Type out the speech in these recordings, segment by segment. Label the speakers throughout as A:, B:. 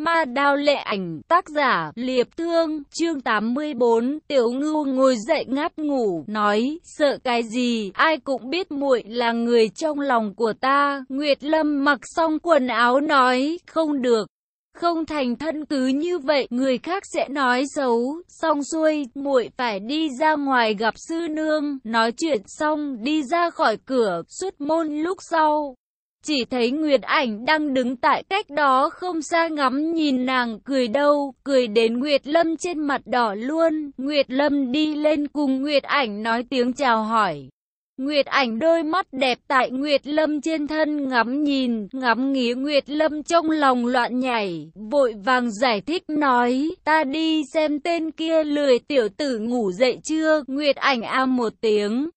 A: Ma đao lệ ảnh, tác giả, liệp thương, chương 84, tiểu ngưu ngồi dậy ngáp ngủ, nói, sợ cái gì, ai cũng biết muội là người trong lòng của ta, Nguyệt Lâm mặc xong quần áo nói, không được. Không thành thân cứ như vậy, người khác sẽ nói xấu, xong xuôi, muội phải đi ra ngoài gặp sư nương, nói chuyện xong, đi ra khỏi cửa, xuất môn lúc sau. Chỉ thấy Nguyệt Ảnh đang đứng tại cách đó không xa ngắm nhìn nàng cười đâu, cười đến Nguyệt Lâm trên mặt đỏ luôn. Nguyệt Lâm đi lên cùng Nguyệt Ảnh nói tiếng chào hỏi. Nguyệt ảnh đôi mắt đẹp tại Nguyệt Lâm trên thân ngắm nhìn, ngắm nghía Nguyệt Lâm trong lòng loạn nhảy, vội vàng giải thích nói, ta đi xem tên kia lười tiểu tử ngủ dậy chưa, Nguyệt ảnh a một tiếng,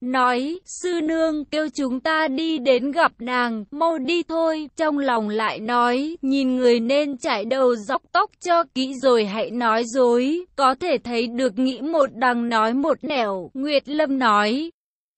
A: nói, sư nương kêu chúng ta đi đến gặp nàng, mau đi thôi, trong lòng lại nói, nhìn người nên chạy đầu dọc tóc cho kỹ rồi hãy nói dối, có thể thấy được nghĩ một đằng nói một nẻo, Nguyệt Lâm nói.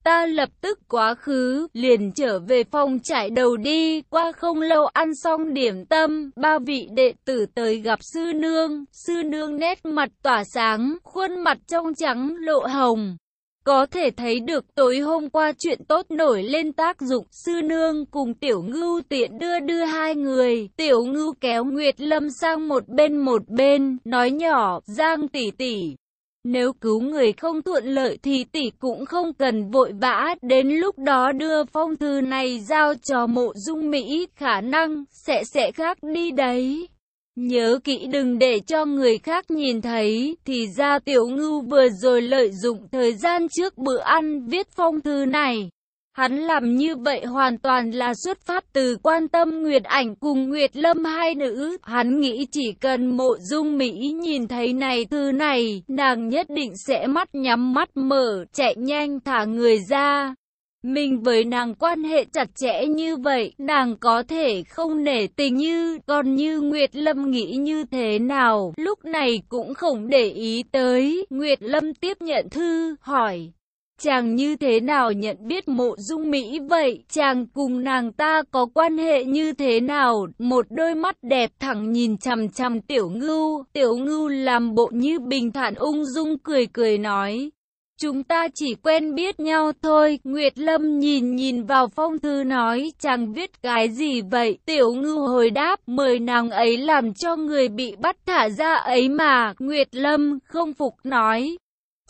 A: Ta lập tức quá khứ, liền trở về phòng trải đầu đi, qua không lâu ăn xong điểm tâm, ba vị đệ tử tới gặp sư nương, sư nương nét mặt tỏa sáng, khuôn mặt trong trắng lộ hồng. Có thể thấy được tối hôm qua chuyện tốt nổi lên tác dụng sư nương cùng tiểu ngưu tiện đưa đưa hai người. Tiểu ngưu kéo Nguyệt Lâm sang một bên một bên, nói nhỏ, Giang tỷ tỷ. Nếu cứu người không thuận lợi thì tỷ cũng không cần vội vã, đến lúc đó đưa phong thư này giao cho mộ dung Mỹ, khả năng sẽ sẽ khác đi đấy. Nhớ kỹ đừng để cho người khác nhìn thấy, thì ra tiểu ngưu vừa rồi lợi dụng thời gian trước bữa ăn viết phong thư này. Hắn làm như vậy hoàn toàn là xuất phát từ quan tâm Nguyệt Ảnh cùng Nguyệt Lâm hai nữ. Hắn nghĩ chỉ cần mộ dung Mỹ nhìn thấy này thư này, nàng nhất định sẽ mắt nhắm mắt mở, chạy nhanh thả người ra. Mình với nàng quan hệ chặt chẽ như vậy, nàng có thể không nể tình như, còn như Nguyệt Lâm nghĩ như thế nào, lúc này cũng không để ý tới. Nguyệt Lâm tiếp nhận thư, hỏi. Chàng như thế nào nhận biết mộ dung Mỹ vậy? Chàng cùng nàng ta có quan hệ như thế nào? Một đôi mắt đẹp thẳng nhìn chằm chằm tiểu ngưu. Tiểu ngưu làm bộ như bình thản ung dung cười cười nói. Chúng ta chỉ quen biết nhau thôi. Nguyệt Lâm nhìn nhìn vào phong thư nói, chàng viết cái gì vậy? Tiểu ngư hồi đáp, mời nàng ấy làm cho người bị bắt thả ra ấy mà. Nguyệt Lâm không phục nói.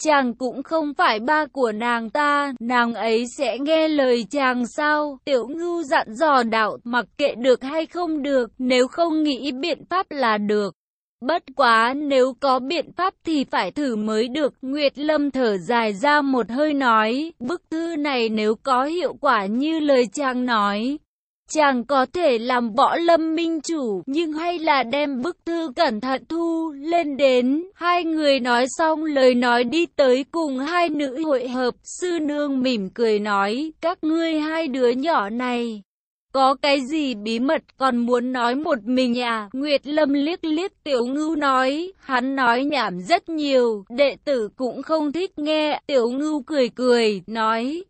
A: Chàng cũng không phải ba của nàng ta, nàng ấy sẽ nghe lời chàng sao? Tiểu ngưu dặn dò đạo, mặc kệ được hay không được, nếu không nghĩ biện pháp là được. Bất quá nếu có biện pháp thì phải thử mới được. Nguyệt Lâm thở dài ra một hơi nói, bức thư này nếu có hiệu quả như lời chàng nói. Chàng có thể làm võ lâm minh chủ, nhưng hay là đem bức thư cẩn thận thu lên đến. Hai người nói xong lời nói đi tới cùng hai nữ hội hợp. Sư nương mỉm cười nói, các ngươi hai đứa nhỏ này. Có cái gì bí mật còn muốn nói một mình à? Nguyệt Lâm liếc liếc Tiểu Ngưu nói, hắn nói nhảm rất nhiều, đệ tử cũng không thích nghe. Tiểu Ngưu cười cười, nói,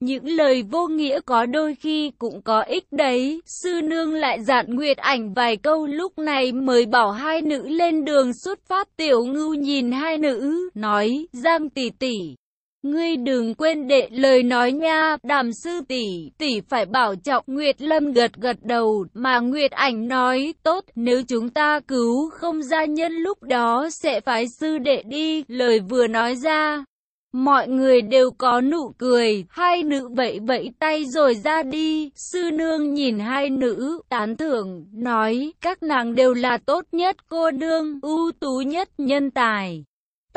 A: những lời vô nghĩa có đôi khi cũng có ích đấy. Sư nương lại dặn Nguyệt ảnh vài câu lúc này mới bảo hai nữ lên đường xuất phát. Tiểu Ngưu nhìn hai nữ, nói, Giang tỷ tỷ. Ngươi đừng quên đệ lời nói nha, đàm sư tỷ, tỷ phải bảo trọng. Nguyệt Lâm gật gật đầu, mà Nguyệt Ảnh nói, tốt, nếu chúng ta cứu không gia nhân lúc đó sẽ phái sư đệ đi, lời vừa nói ra. Mọi người đều có nụ cười, hai nữ vẫy vẫy tay rồi ra đi, sư nương nhìn hai nữ, tán thưởng, nói, các nàng đều là tốt nhất cô nương, ưu tú nhất nhân tài.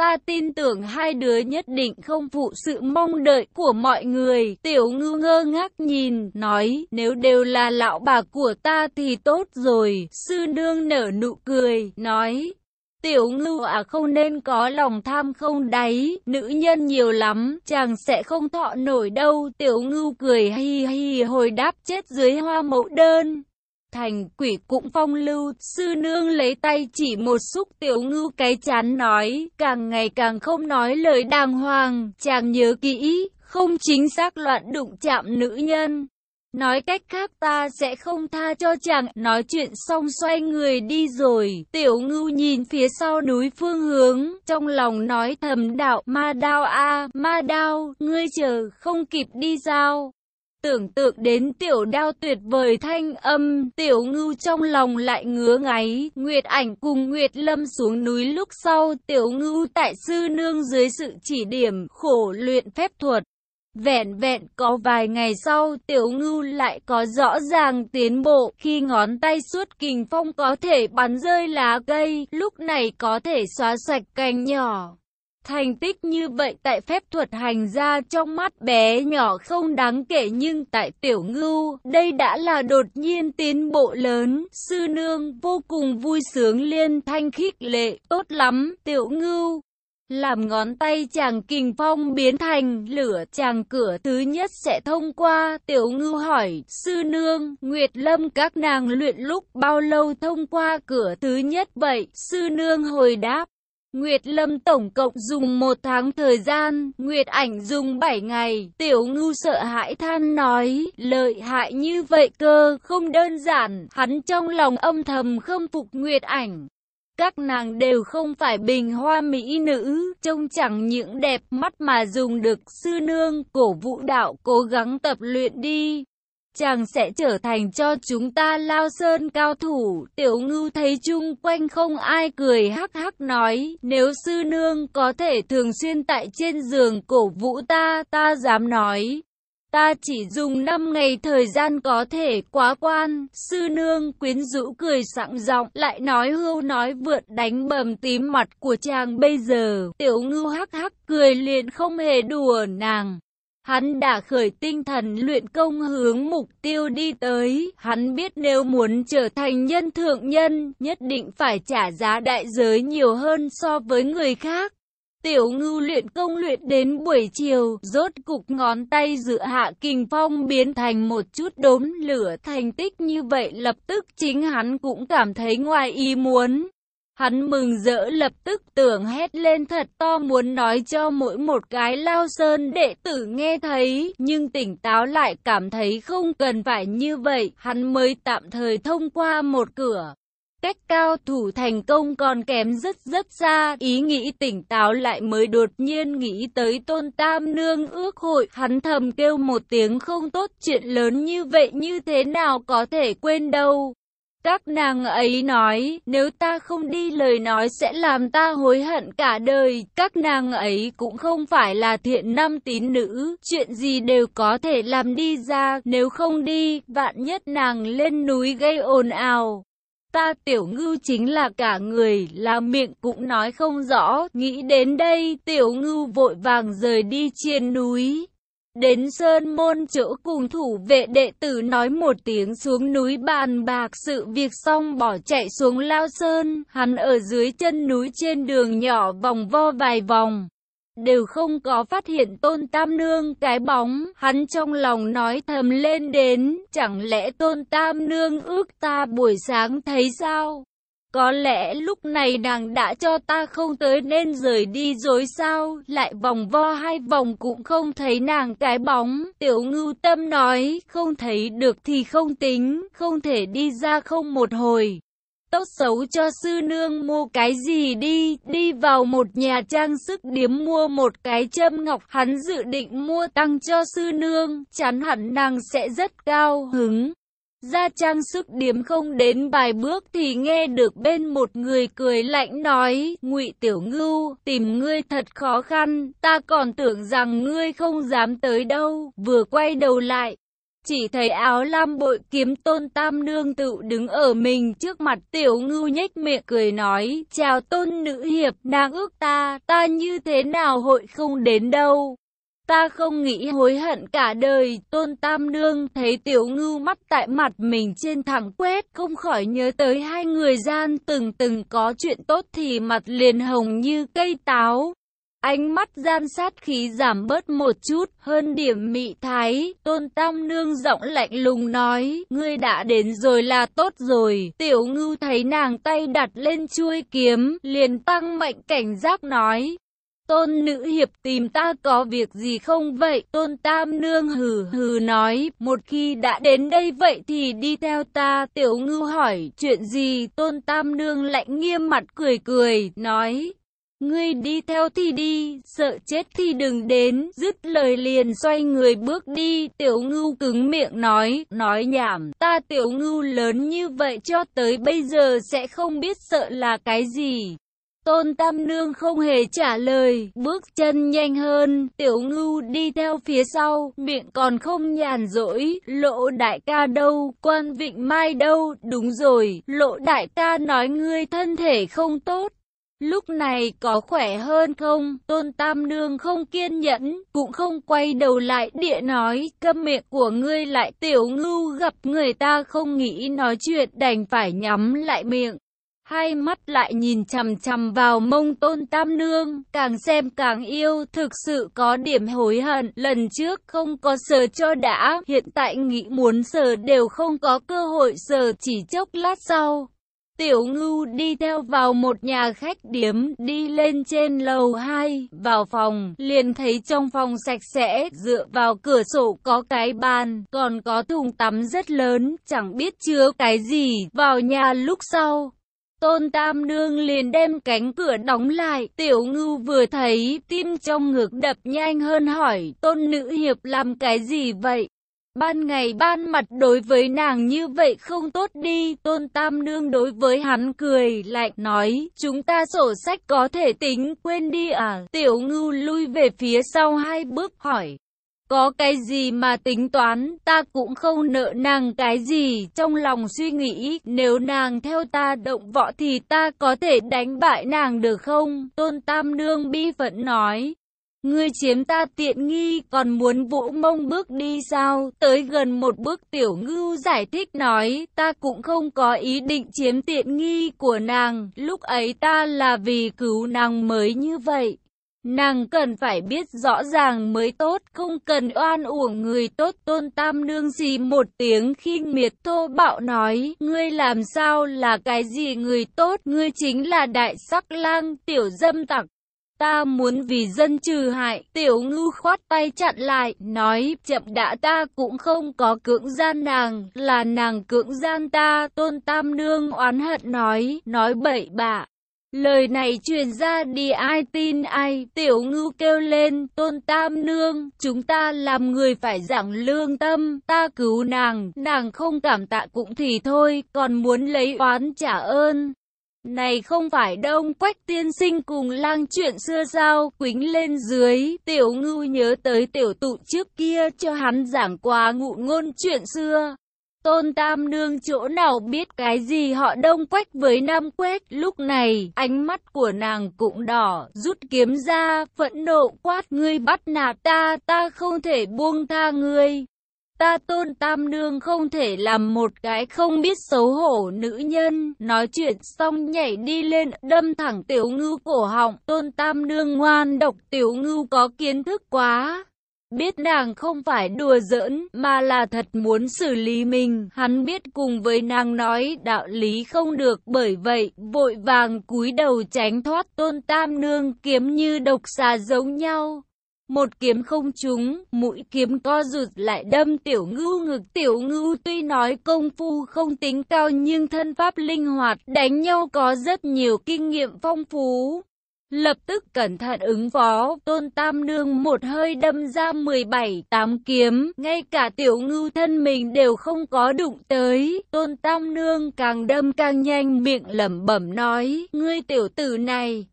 A: Ta tin tưởng hai đứa nhất định không phụ sự mong đợi của mọi người. Tiểu ngư ngơ ngác nhìn, nói, nếu đều là lão bà của ta thì tốt rồi. Sư nương nở nụ cười, nói, Tiểu ngư à không nên có lòng tham không đáy, nữ nhân nhiều lắm, chàng sẽ không thọ nổi đâu. Tiểu ngư cười hi hi hồi đáp chết dưới hoa mẫu đơn thành quỷ cũng phong lưu, sư nương lấy tay chỉ một xúc tiểu ngưu cái chán nói, càng ngày càng không nói lời đàng hoàng, chàng nhớ kỹ, không chính xác loạn đụng chạm nữ nhân. Nói cách khác ta sẽ không tha cho chàng, nói chuyện xong xoay người đi rồi, tiểu ngưu nhìn phía sau núi phương hướng, trong lòng nói thầm đạo, ma đao a ma đao, ngươi chờ, không kịp đi sao. Tưởng tượng đến tiểu đao tuyệt vời thanh âm, tiểu ngưu trong lòng lại ngứa ngáy, Nguyệt ảnh cùng Nguyệt lâm xuống núi lúc sau, tiểu ngưu tại sư nương dưới sự chỉ điểm, khổ luyện phép thuật. Vẹn vẹn có vài ngày sau, tiểu ngưu lại có rõ ràng tiến bộ, khi ngón tay suốt kình phong có thể bắn rơi lá cây, lúc này có thể xóa sạch cành nhỏ. Thành tích như vậy tại phép thuật hành ra trong mắt bé nhỏ không đáng kể nhưng tại tiểu ngưu, đây đã là đột nhiên tiến bộ lớn. Sư nương vô cùng vui sướng liên thanh khích lệ, tốt lắm, tiểu ngưu. Làm ngón tay chàng kình phong biến thành lửa chàng cửa thứ nhất sẽ thông qua. Tiểu ngưu hỏi, sư nương, Nguyệt Lâm các nàng luyện lúc bao lâu thông qua cửa thứ nhất vậy? Sư nương hồi đáp. Nguyệt Lâm tổng cộng dùng một tháng thời gian, Nguyệt Ảnh dùng 7 ngày. Tiểu ngưu sợ hãi than nói, lợi hại như vậy cơ, không đơn giản. Hắn trong lòng âm thầm khâm phục Nguyệt Ảnh. Các nàng đều không phải bình hoa mỹ nữ, trông chẳng những đẹp mắt mà dùng được sư nương, cổ vũ đạo cố gắng tập luyện đi. Chàng sẽ trở thành cho chúng ta lao sơn cao thủ. Tiểu ngưu thấy chung quanh không ai cười hắc hắc nói, nếu sư nương có thể thường xuyên tại trên giường cổ vũ ta, ta dám nói. Ta chỉ dùng 5 ngày thời gian có thể quá quan, sư nương quyến rũ cười sẵn giọng, lại nói hưu nói vượt đánh bầm tím mặt của chàng bây giờ. Tiểu ngưu hắc hắc cười liền không hề đùa nàng. Hắn đã khởi tinh thần luyện công hướng mục tiêu đi tới, hắn biết nếu muốn trở thành nhân thượng nhân, nhất định phải trả giá đại giới nhiều hơn so với người khác. Tiểu ngưu luyện công luyện đến buổi chiều, rốt cục ngón tay dự hạ kình phong biến thành một chút đốm lửa thành tích như vậy lập tức chính hắn cũng cảm thấy ngoài ý muốn. Hắn mừng rỡ lập tức tưởng hét lên thật to muốn nói cho mỗi một cái lao sơn đệ tử nghe thấy, nhưng tỉnh táo lại cảm thấy không cần phải như vậy, hắn mới tạm thời thông qua một cửa. Cách cao thủ thành công còn kém rất rất xa, ý nghĩ tỉnh táo lại mới đột nhiên nghĩ tới tôn tam nương ước hội, hắn thầm kêu một tiếng không tốt chuyện lớn như vậy như thế nào có thể quên đâu. Các nàng ấy nói, nếu ta không đi lời nói sẽ làm ta hối hận cả đời. Các nàng ấy cũng không phải là thiện nam tín nữ, chuyện gì đều có thể làm đi ra, nếu không đi, vạn nhất nàng lên núi gây ồn ào. Ta tiểu ngưu chính là cả người, là miệng cũng nói không rõ, nghĩ đến đây, tiểu ngưu vội vàng rời đi trên núi. Đến sơn môn chỗ cùng thủ vệ đệ tử nói một tiếng xuống núi bàn bạc sự việc xong bỏ chạy xuống lao sơn, hắn ở dưới chân núi trên đường nhỏ vòng vo vài vòng. Đều không có phát hiện tôn tam nương cái bóng, hắn trong lòng nói thầm lên đến, chẳng lẽ tôn tam nương ước ta buổi sáng thấy sao? Có lẽ lúc này nàng đã cho ta không tới nên rời đi rồi sao, lại vòng vo hai vòng cũng không thấy nàng cái bóng. Tiểu ngưu tâm nói, không thấy được thì không tính, không thể đi ra không một hồi. Tốt xấu cho sư nương mua cái gì đi, đi vào một nhà trang sức điếm mua một cái châm ngọc, hắn dự định mua tăng cho sư nương, chắn hẳn nàng sẽ rất cao hứng. Ra trang sức điếm không đến vài bước thì nghe được bên một người cười lạnh nói, ngụy Tiểu Ngưu, tìm ngươi thật khó khăn, ta còn tưởng rằng ngươi không dám tới đâu, vừa quay đầu lại. Chỉ thấy áo lam bội kiếm tôn tam nương tự đứng ở mình trước mặt tiểu ngưu nhếch miệng cười nói, chào tôn nữ hiệp, nàng ước ta, ta như thế nào hội không đến đâu. Ta không nghĩ hối hận cả đời, tôn tam nương thấy tiểu ngưu mắt tại mặt mình trên thẳng quét, không khỏi nhớ tới hai người gian từng từng có chuyện tốt thì mặt liền hồng như cây táo. Ánh mắt gian sát khí giảm bớt một chút, hơn điểm mị thái, tôn tam nương giọng lạnh lùng nói, ngươi đã đến rồi là tốt rồi, tiểu ngưu thấy nàng tay đặt lên chuôi kiếm, liền tăng mạnh cảnh giác nói, Tôn nữ hiệp tìm ta có việc gì không vậy? Tôn tam nương hừ hừ nói, một khi đã đến đây vậy thì đi theo ta. Tiểu ngưu hỏi, chuyện gì? Tôn tam nương lạnh nghiêm mặt cười cười, nói, Ngươi đi theo thì đi, sợ chết thì đừng đến, dứt lời liền xoay người bước đi, tiểu ngưu cứng miệng nói, nói nhảm, ta tiểu ngưu lớn như vậy cho tới bây giờ sẽ không biết sợ là cái gì. Tôn Tam Nương không hề trả lời, bước chân nhanh hơn, tiểu ngưu đi theo phía sau, miệng còn không nhàn rỗi, lộ đại ca đâu, quan vịnh mai đâu, đúng rồi, lộ đại ca nói ngươi thân thể không tốt. Lúc này có khỏe hơn không? Tôn Tam Nương không kiên nhẫn, cũng không quay đầu lại địa nói, câm miệng của ngươi lại tiểu ngưu gặp người ta không nghĩ nói chuyện đành phải nhắm lại miệng. Hai mắt lại nhìn chằm chằm vào mông tôn tam nương, càng xem càng yêu, thực sự có điểm hối hận, lần trước không có sờ cho đã, hiện tại nghĩ muốn sờ đều không có cơ hội sờ chỉ chốc lát sau. Tiểu ngưu đi theo vào một nhà khách điếm, đi lên trên lầu 2, vào phòng, liền thấy trong phòng sạch sẽ, dựa vào cửa sổ có cái bàn, còn có thùng tắm rất lớn, chẳng biết chứa cái gì, vào nhà lúc sau. Tôn Tam Nương liền đem cánh cửa đóng lại, tiểu ngưu vừa thấy, tim trong ngực đập nhanh hơn hỏi, tôn nữ hiệp làm cái gì vậy? Ban ngày ban mặt đối với nàng như vậy không tốt đi, tôn tam nương đối với hắn cười lại nói, chúng ta sổ sách có thể tính, quên đi à, tiểu ngưu lui về phía sau hai bước hỏi. Có cái gì mà tính toán, ta cũng không nợ nàng cái gì, trong lòng suy nghĩ, nếu nàng theo ta động võ thì ta có thể đánh bại nàng được không? Tôn Tam Nương bi phận nói. Ngươi chiếm ta tiện nghi, còn muốn vũ mông bước đi sao? Tới gần một bước tiểu ngưu giải thích nói, ta cũng không có ý định chiếm tiện nghi của nàng, lúc ấy ta là vì cứu nàng mới như vậy. Nàng cần phải biết rõ ràng mới tốt, không cần oan uổng người tốt tôn tam nương gì một tiếng khinh miệt thô bạo nói, ngươi làm sao là cái gì người tốt, ngươi chính là đại sắc lang, tiểu dâm tặc. Ta muốn vì dân trừ hại, tiểu ngư khoát tay chặn lại, nói, chậm đã ta cũng không có cưỡng gian nàng, là nàng cưỡng gian ta, tôn tam nương oán hận nói, nói bậy bạ. Lời này truyền ra đi ai tin ai, tiểu ngư kêu lên, tôn tam nương, chúng ta làm người phải giảng lương tâm, ta cứu nàng, nàng không cảm tạ cũng thì thôi, còn muốn lấy oán trả ơn. Này không phải đông quách tiên sinh cùng lang chuyện xưa sao, quính lên dưới, tiểu ngư nhớ tới tiểu tụ trước kia cho hắn giảng qua ngụ ngôn chuyện xưa. Tôn Tam Nương chỗ nào biết cái gì họ đông quách với Nam Quách, lúc này, ánh mắt của nàng cũng đỏ, rút kiếm ra, phẫn nộ quát ngươi bắt nạt ta, ta không thể buông tha ngươi. Ta tôn tam nương không thể làm một cái không biết xấu hổ nữ nhân, nói chuyện xong nhảy đi lên, đâm thẳng tiểu ngưu cổ họng, tôn tam nương ngoan độc tiểu ngưu có kiến thức quá. Biết nàng không phải đùa giỡn, mà là thật muốn xử lý mình, hắn biết cùng với nàng nói đạo lý không được, bởi vậy, vội vàng cúi đầu tránh thoát tôn tam nương kiếm như độc xà giống nhau. Một kiếm không trúng, mũi kiếm co rụt lại đâm tiểu ngưu ngực. Tiểu ngưu tuy nói công phu không tính cao nhưng thân pháp linh hoạt, đánh nhau có rất nhiều kinh nghiệm phong phú. Lập tức cẩn thận ứng phó, tôn tam nương một hơi đâm ra 17 tám kiếm, ngay cả tiểu ngưu thân mình đều không có đụng tới. Tôn tam nương càng đâm càng nhanh miệng lẩm bẩm nói, ngươi tiểu tử này,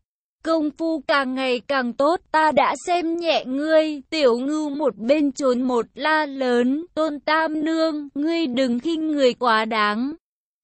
A: công phu càng ngày càng tốt, ta đã xem nhẹ ngươi, tiểu ngưu một bên trốn một la lớn, tôn tam nương, ngươi đừng khinh người quá đáng.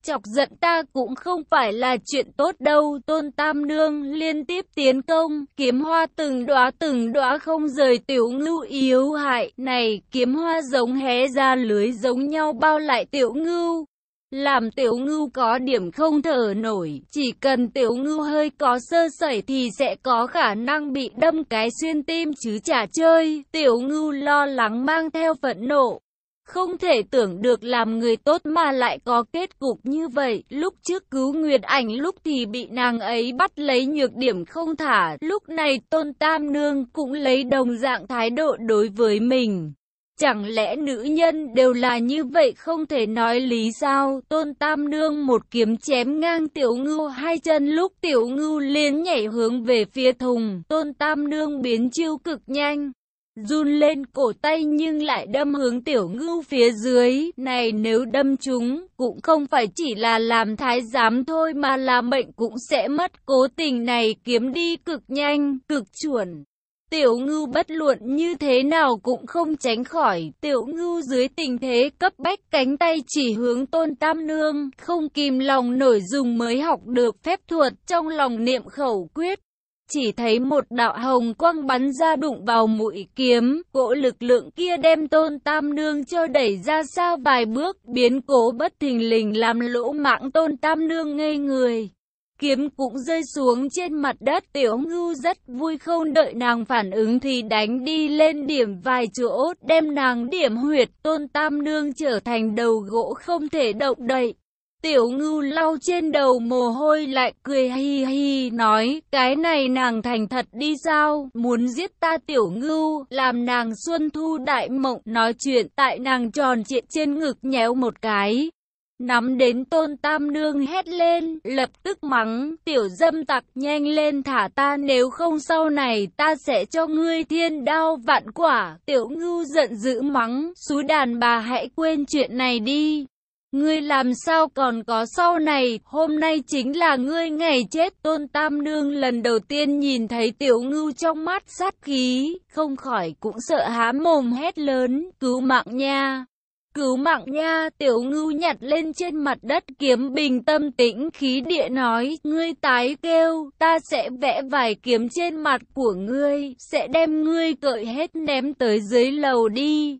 A: Chọc giận ta cũng không phải là chuyện tốt đâu, tôn tam nương liên tiếp tiến công, kiếm hoa từng đóa từng đóa không rời tiểu ngưu yếu hại, này kiếm hoa giống hé ra lưới giống nhau bao lại tiểu ngưu. Làm tiểu ngưu có điểm không thở nổi, chỉ cần tiểu ngưu hơi có sơ sẩy thì sẽ có khả năng bị đâm cái xuyên tim chứ chả chơi. Tiểu ngưu lo lắng mang theo phẫn nộ. Không thể tưởng được làm người tốt mà lại có kết cục như vậy. Lúc trước cứu Nguyệt Ảnh, lúc thì bị nàng ấy bắt lấy nhược điểm không thả. Lúc này Tôn Tam Nương cũng lấy đồng dạng thái độ đối với mình. Chẳng lẽ nữ nhân đều là như vậy không thể nói lý sao? Tôn Tam Nương một kiếm chém ngang tiểu ngưu, hai chân lúc tiểu ngưu liền nhảy hướng về phía thùng. Tôn Tam Nương biến chiêu cực nhanh run lên cổ tay nhưng lại đâm hướng tiểu ngưu phía dưới. Này nếu đâm chúng, cũng không phải chỉ là làm thái giám thôi mà là mệnh cũng sẽ mất. Cố tình này kiếm đi cực nhanh, cực chuẩn. Tiểu ngưu bất luận như thế nào cũng không tránh khỏi, tiểu ngưu dưới tình thế cấp bách cánh tay chỉ hướng tôn tam nương, không kìm lòng nổi dùng mới học được phép thuật trong lòng niệm khẩu quyết chỉ thấy một đạo hồng quang bắn ra đụng vào mũi kiếm, cỗ lực lượng kia đem tôn tam nương cho đẩy ra xa vài bước, biến cố bất thình lình làm lỗ mạng tôn tam nương ngây người. Kiếm cũng rơi xuống trên mặt đất tiểu ngưu rất vui không đợi nàng phản ứng thì đánh đi lên điểm vài chỗ, đem nàng điểm huyệt tôn tam nương trở thành đầu gỗ không thể động đậy. Tiểu ngưu lau trên đầu mồ hôi lại cười hi hi nói cái này nàng thành thật đi sao muốn giết ta tiểu ngưu làm nàng xuân thu đại mộng nói chuyện tại nàng tròn trịa trên ngực nhéo một cái. Nắm đến tôn tam nương hét lên, lập tức mắng, tiểu dâm tặc nhanh lên thả ta nếu không sau này ta sẽ cho ngươi thiên đao vạn quả. Tiểu ngưu giận dữ mắng, xúi đàn bà hãy quên chuyện này đi. Ngươi làm sao còn có sau này, hôm nay chính là ngươi ngày chết. Tôn Tam Nương lần đầu tiên nhìn thấy tiểu ngưu trong mắt sát khí, không khỏi cũng sợ há mồm hét lớn, cứu mạng nha. Cứu mạng nha, tiểu ngưu nhặt lên trên mặt đất kiếm bình tâm tĩnh khí địa nói, ngươi tái kêu, ta sẽ vẽ vài kiếm trên mặt của ngươi, sẽ đem ngươi cởi hết ném tới dưới lầu đi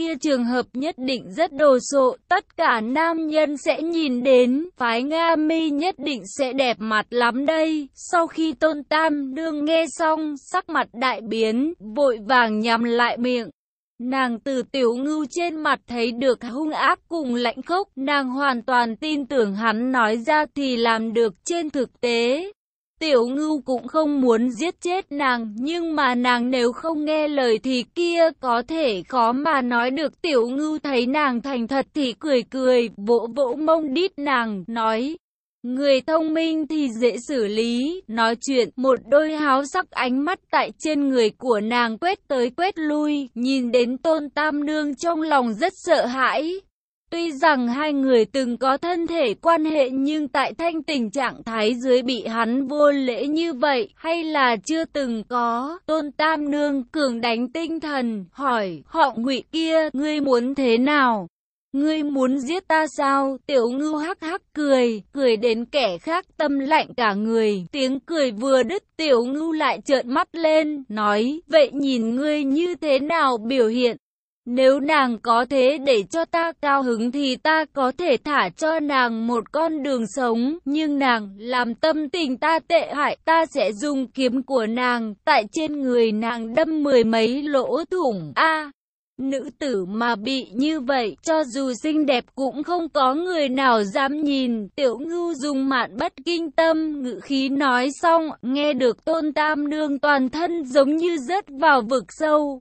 A: kia trường hợp nhất định rất đồ sộ, tất cả nam nhân sẽ nhìn đến, phái Nga mi nhất định sẽ đẹp mặt lắm đây. Sau khi tôn tam đương nghe xong, sắc mặt đại biến, vội vàng nhắm lại miệng. Nàng từ tiểu ngưu trên mặt thấy được hung ác cùng lạnh khốc, nàng hoàn toàn tin tưởng hắn nói ra thì làm được trên thực tế. Tiểu ngưu cũng không muốn giết chết nàng, nhưng mà nàng nếu không nghe lời thì kia có thể khó mà nói được. Tiểu ngưu thấy nàng thành thật thì cười cười, vỗ vỗ mông đít nàng, nói. Người thông minh thì dễ xử lý, nói chuyện, một đôi háo sắc ánh mắt tại trên người của nàng quét tới quét lui, nhìn đến tôn tam nương trong lòng rất sợ hãi, Tuy rằng hai người từng có thân thể quan hệ nhưng tại thanh tình trạng thái dưới bị hắn vô lễ như vậy hay là chưa từng có. Tôn Tam Nương cường đánh tinh thần, hỏi, họ ngụy kia, ngươi muốn thế nào? Ngươi muốn giết ta sao? Tiểu ngưu hắc hắc cười, cười đến kẻ khác tâm lạnh cả người. Tiếng cười vừa đứt, tiểu ngưu lại trợn mắt lên, nói, vậy nhìn ngươi như thế nào biểu hiện? Nếu nàng có thế để cho ta cao hứng thì ta có thể thả cho nàng một con đường sống, nhưng nàng làm tâm tình ta tệ hại, ta sẽ dùng kiếm của nàng, tại trên người nàng đâm mười mấy lỗ thủng. A, nữ tử mà bị như vậy, cho dù xinh đẹp cũng không có người nào dám nhìn. Tiểu ngưu dùng mạn bất kinh tâm, ngữ khí nói xong, nghe được tôn tam nương toàn thân giống như rớt vào vực sâu.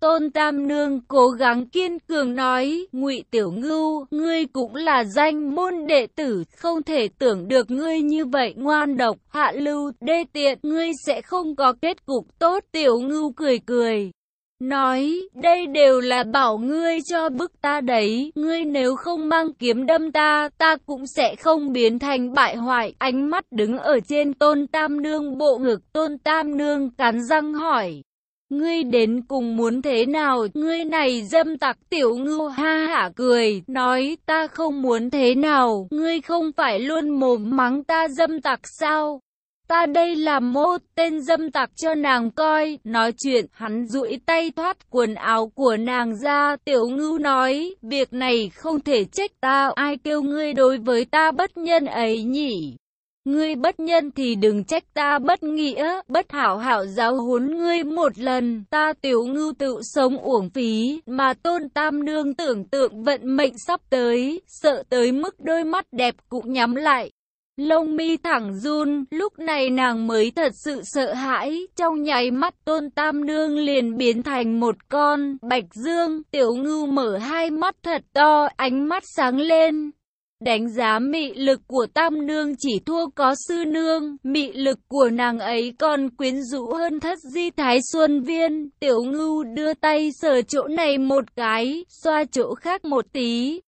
A: Tôn Tam Nương cố gắng kiên cường nói, ngụy Tiểu Ngưu, ngươi cũng là danh môn đệ tử, không thể tưởng được ngươi như vậy ngoan độc, hạ lưu, đê tiện, ngươi sẽ không có kết cục tốt. Tiểu Ngưu cười cười. Nói, đây đều là bảo ngươi cho bức ta đấy, ngươi nếu không mang kiếm đâm ta, ta cũng sẽ không biến thành bại hoại. Ánh mắt đứng ở trên tôn tam nương bộ ngực tôn tam nương cắn răng hỏi. Ngươi đến cùng muốn thế nào? Ngươi này dâm tặc tiểu ngưu ha hả cười, nói ta không muốn thế nào, ngươi không phải luôn mồm mắng ta dâm tặc sao? Ta đây làm mô tên dâm tặc cho nàng coi, nói chuyện, hắn duỗi tay thoát quần áo của nàng ra, tiểu ngưu nói, việc này không thể trách ta, ai kêu ngươi đối với ta bất nhân ấy nhỉ? Ngươi bất nhân thì đừng trách ta bất nghĩa, bất hảo hảo giáo huấn ngươi một lần, ta tiểu ngưu tự sống uổng phí, mà tôn tam nương tưởng tượng vận mệnh sắp tới, sợ tới mức đôi mắt đẹp cũng nhắm lại. Lông mi thẳng run, lúc này nàng mới thật sự sợ hãi, trong nháy mắt tôn tam nương liền biến thành một con, bạch dương, tiểu ngưu mở hai mắt thật to, ánh mắt sáng lên, Đánh giá mị lực của tam nương chỉ thua có sư nương, mị lực của nàng ấy còn quyến rũ hơn thất di thái xuân viên. Tiểu ngưu đưa tay sờ chỗ này một cái, xoa chỗ khác một tí.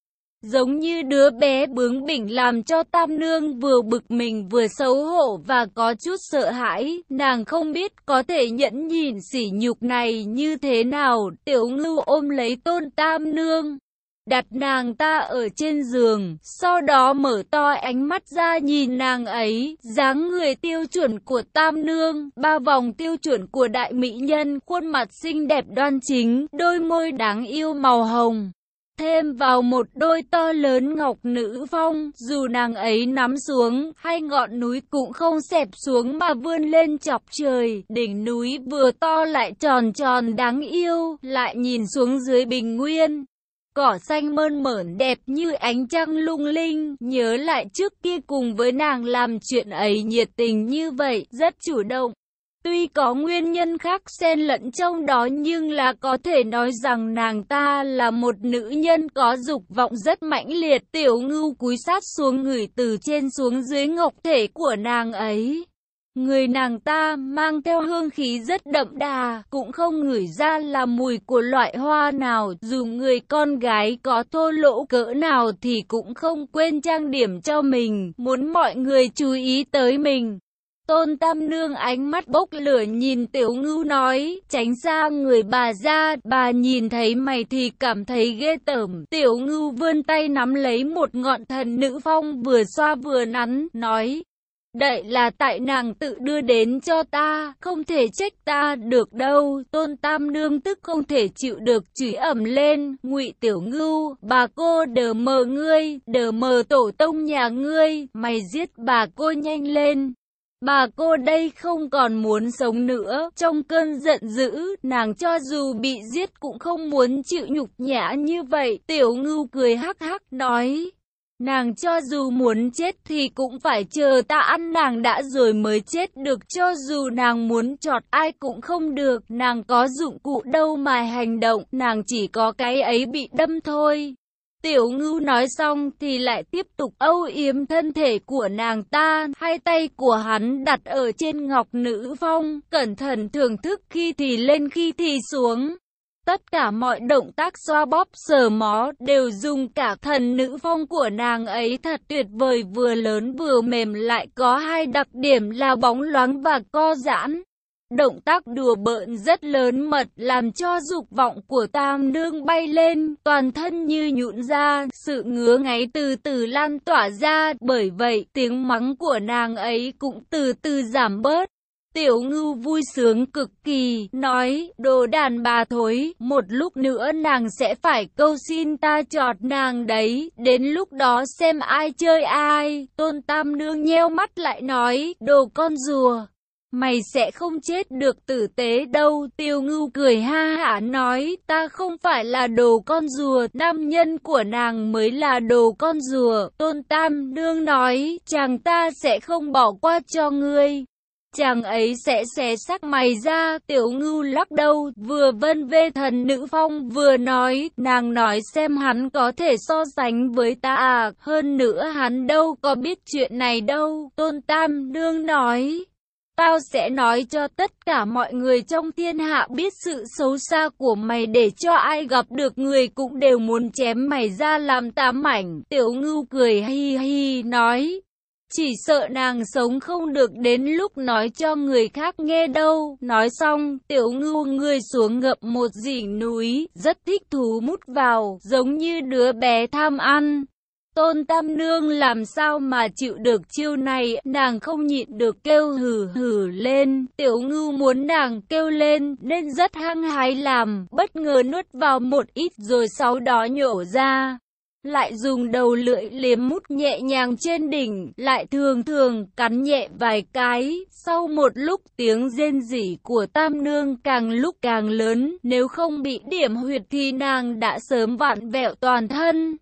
A: Giống như đứa bé bướng bỉnh làm cho tam nương vừa bực mình vừa xấu hổ và có chút sợ hãi, nàng không biết có thể nhẫn nhìn sỉ nhục này như thế nào, tiểu ngưu ôm lấy tôn tam nương đặt nàng ta ở trên giường, sau đó mở to ánh mắt ra nhìn nàng ấy, dáng người tiêu chuẩn của tam nương, ba vòng tiêu chuẩn của đại mỹ nhân, khuôn mặt xinh đẹp đoan chính, đôi môi đáng yêu màu hồng. Thêm vào một đôi to lớn ngọc nữ phong, dù nàng ấy nắm xuống, hai ngọn núi cũng không xẹp xuống mà vươn lên chọc trời, đỉnh núi vừa to lại tròn tròn đáng yêu, lại nhìn xuống dưới bình nguyên, Cỏ xanh mơn mởn đẹp như ánh trăng lung linh, nhớ lại trước kia cùng với nàng làm chuyện ấy nhiệt tình như vậy, rất chủ động. Tuy có nguyên nhân khác xen lẫn trong đó nhưng là có thể nói rằng nàng ta là một nữ nhân có dục vọng rất mãnh liệt. Tiểu ngưu cúi sát xuống người từ trên xuống dưới ngọc thể của nàng ấy. Người nàng ta mang theo hương khí rất đậm đà, cũng không ngửi ra là mùi của loại hoa nào, dù người con gái có thô lỗ cỡ nào thì cũng không quên trang điểm cho mình, muốn mọi người chú ý tới mình. Tôn Tam Nương ánh mắt bốc lửa nhìn Tiểu Ngưu nói, tránh xa người bà ra, bà nhìn thấy mày thì cảm thấy ghê tởm. Tiểu Ngưu vươn tay nắm lấy một ngọn thần nữ phong vừa xoa vừa nắn, nói, Đậy là tại nàng tự đưa đến cho ta, không thể trách ta được đâu. Tôn Tam Nương tức không thể chịu được chửi ẩm lên, ngụy Tiểu Ngưu, bà cô đờ mờ ngươi, đờ mờ tổ tông nhà ngươi, mày giết bà cô nhanh lên. Bà cô đây không còn muốn sống nữa, trong cơn giận dữ, nàng cho dù bị giết cũng không muốn chịu nhục nhã như vậy. Tiểu ngưu cười hắc hắc nói, Nàng cho dù muốn chết thì cũng phải chờ ta ăn nàng đã rồi mới chết được cho dù nàng muốn chọt ai cũng không được. Nàng có dụng cụ đâu mà hành động, nàng chỉ có cái ấy bị đâm thôi. Tiểu ngưu nói xong thì lại tiếp tục âu yếm thân thể của nàng ta, hai tay của hắn đặt ở trên ngọc nữ phong, cẩn thận thưởng thức khi thì lên khi thì xuống. Tất cả mọi động tác xoa bóp sờ mó đều dùng cả thần nữ phong của nàng ấy thật tuyệt vời vừa lớn vừa mềm lại có hai đặc điểm là bóng loáng và co giãn. Động tác đùa bợn rất lớn mật làm cho dục vọng của tam nương bay lên, toàn thân như nhũn ra, sự ngứa ngáy từ từ lan tỏa ra, bởi vậy tiếng mắng của nàng ấy cũng từ từ giảm bớt. Tiểu ngưu vui sướng cực kỳ, nói, đồ đàn bà thối, một lúc nữa nàng sẽ phải câu xin ta chọt nàng đấy, đến lúc đó xem ai chơi ai. Tôn Tam Nương nheo mắt lại nói, đồ con rùa. Mày sẽ không chết được tử tế đâu, tiêu ngưu cười ha hả nói, ta không phải là đồ con rùa, nam nhân của nàng mới là đồ con rùa. Tôn Tam Nương nói, chàng ta sẽ không bỏ qua cho ngươi. Chàng ấy sẽ xé xác mày ra, tiểu ngưu lắc đầu, vừa vân vê thần nữ phong vừa nói, nàng nói xem hắn có thể so sánh với ta à, hơn nữa hắn đâu có biết chuyện này đâu, tôn tam đương nói. Tao sẽ nói cho tất cả mọi người trong thiên hạ biết sự xấu xa của mày để cho ai gặp được người cũng đều muốn chém mày ra làm tám mảnh. Tiểu ngưu cười hi hi nói, chỉ sợ nàng sống không được đến lúc nói cho người khác nghe đâu. Nói xong, tiểu ngưu người xuống ngập một dỉnh núi, rất thích thú mút vào, giống như đứa bé tham ăn. Tôn Tam Nương làm sao mà chịu được chiêu này, nàng không nhịn được kêu hừ hừ lên, tiểu ngưu muốn nàng kêu lên, nên rất hăng hái làm, bất ngờ nuốt vào một ít rồi sau đó nhổ ra lại dùng đầu lưỡi liếm mút nhẹ nhàng trên đỉnh, lại thường thường cắn nhẹ vài cái. Sau một lúc tiếng rên rỉ của tam nương càng lúc càng lớn, nếu không bị điểm huyệt thì nàng đã sớm vặn vẹo toàn thân.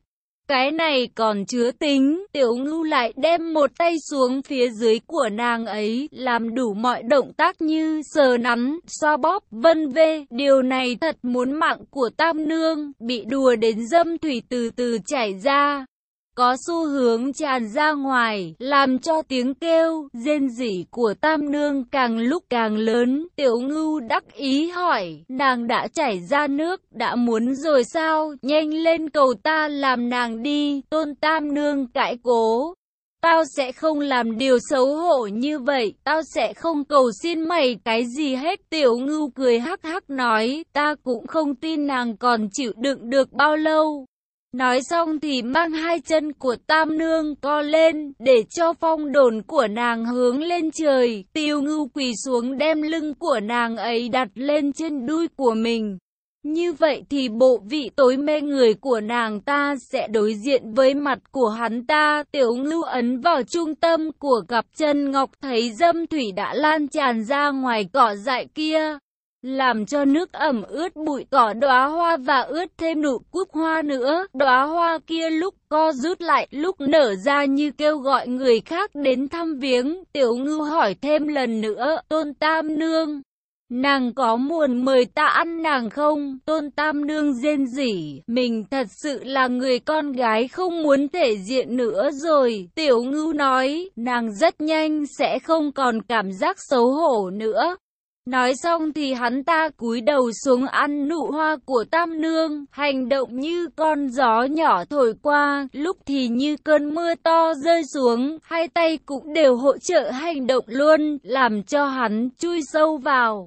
A: Cái này còn chứa tính, tiểu ngưu lại đem một tay xuống phía dưới của nàng ấy, làm đủ mọi động tác như sờ nắm, xoa bóp, vân vê. Điều này thật muốn mạng của tam nương, bị đùa đến dâm thủy từ từ chảy ra có xu hướng tràn ra ngoài, làm cho tiếng kêu, rên rỉ của tam nương càng lúc càng lớn. Tiểu ngưu đắc ý hỏi, nàng đã chảy ra nước, đã muốn rồi sao, nhanh lên cầu ta làm nàng đi, tôn tam nương cãi cố. Tao sẽ không làm điều xấu hổ như vậy, tao sẽ không cầu xin mày cái gì hết. Tiểu ngưu cười hắc hắc nói, ta cũng không tin nàng còn chịu đựng được bao lâu. Nói xong thì mang hai chân của tam nương co lên, để cho phong đồn của nàng hướng lên trời. Tiêu ngưu quỳ xuống đem lưng của nàng ấy đặt lên trên đuôi của mình. Như vậy thì bộ vị tối mê người của nàng ta sẽ đối diện với mặt của hắn ta. Tiểu ngưu ấn vào trung tâm của cặp chân ngọc thấy dâm thủy đã lan tràn ra ngoài cỏ dại kia làm cho nước ẩm ướt bụi cỏ đóa hoa và ướt thêm nụ cúc hoa nữa. Đóa hoa kia lúc co rút lại, lúc nở ra như kêu gọi người khác đến thăm viếng. Tiểu ngư hỏi thêm lần nữa, tôn tam nương. Nàng có muốn mời ta ăn nàng không? Tôn Tam Nương rên rỉ, mình thật sự là người con gái không muốn thể diện nữa rồi. Tiểu ngưu nói, nàng rất nhanh sẽ không còn cảm giác xấu hổ nữa. Nói xong thì hắn ta cúi đầu xuống ăn nụ hoa của tam nương, hành động như con gió nhỏ thổi qua, lúc thì như cơn mưa to rơi xuống, hai tay cũng đều hỗ trợ hành động luôn, làm cho hắn chui sâu vào.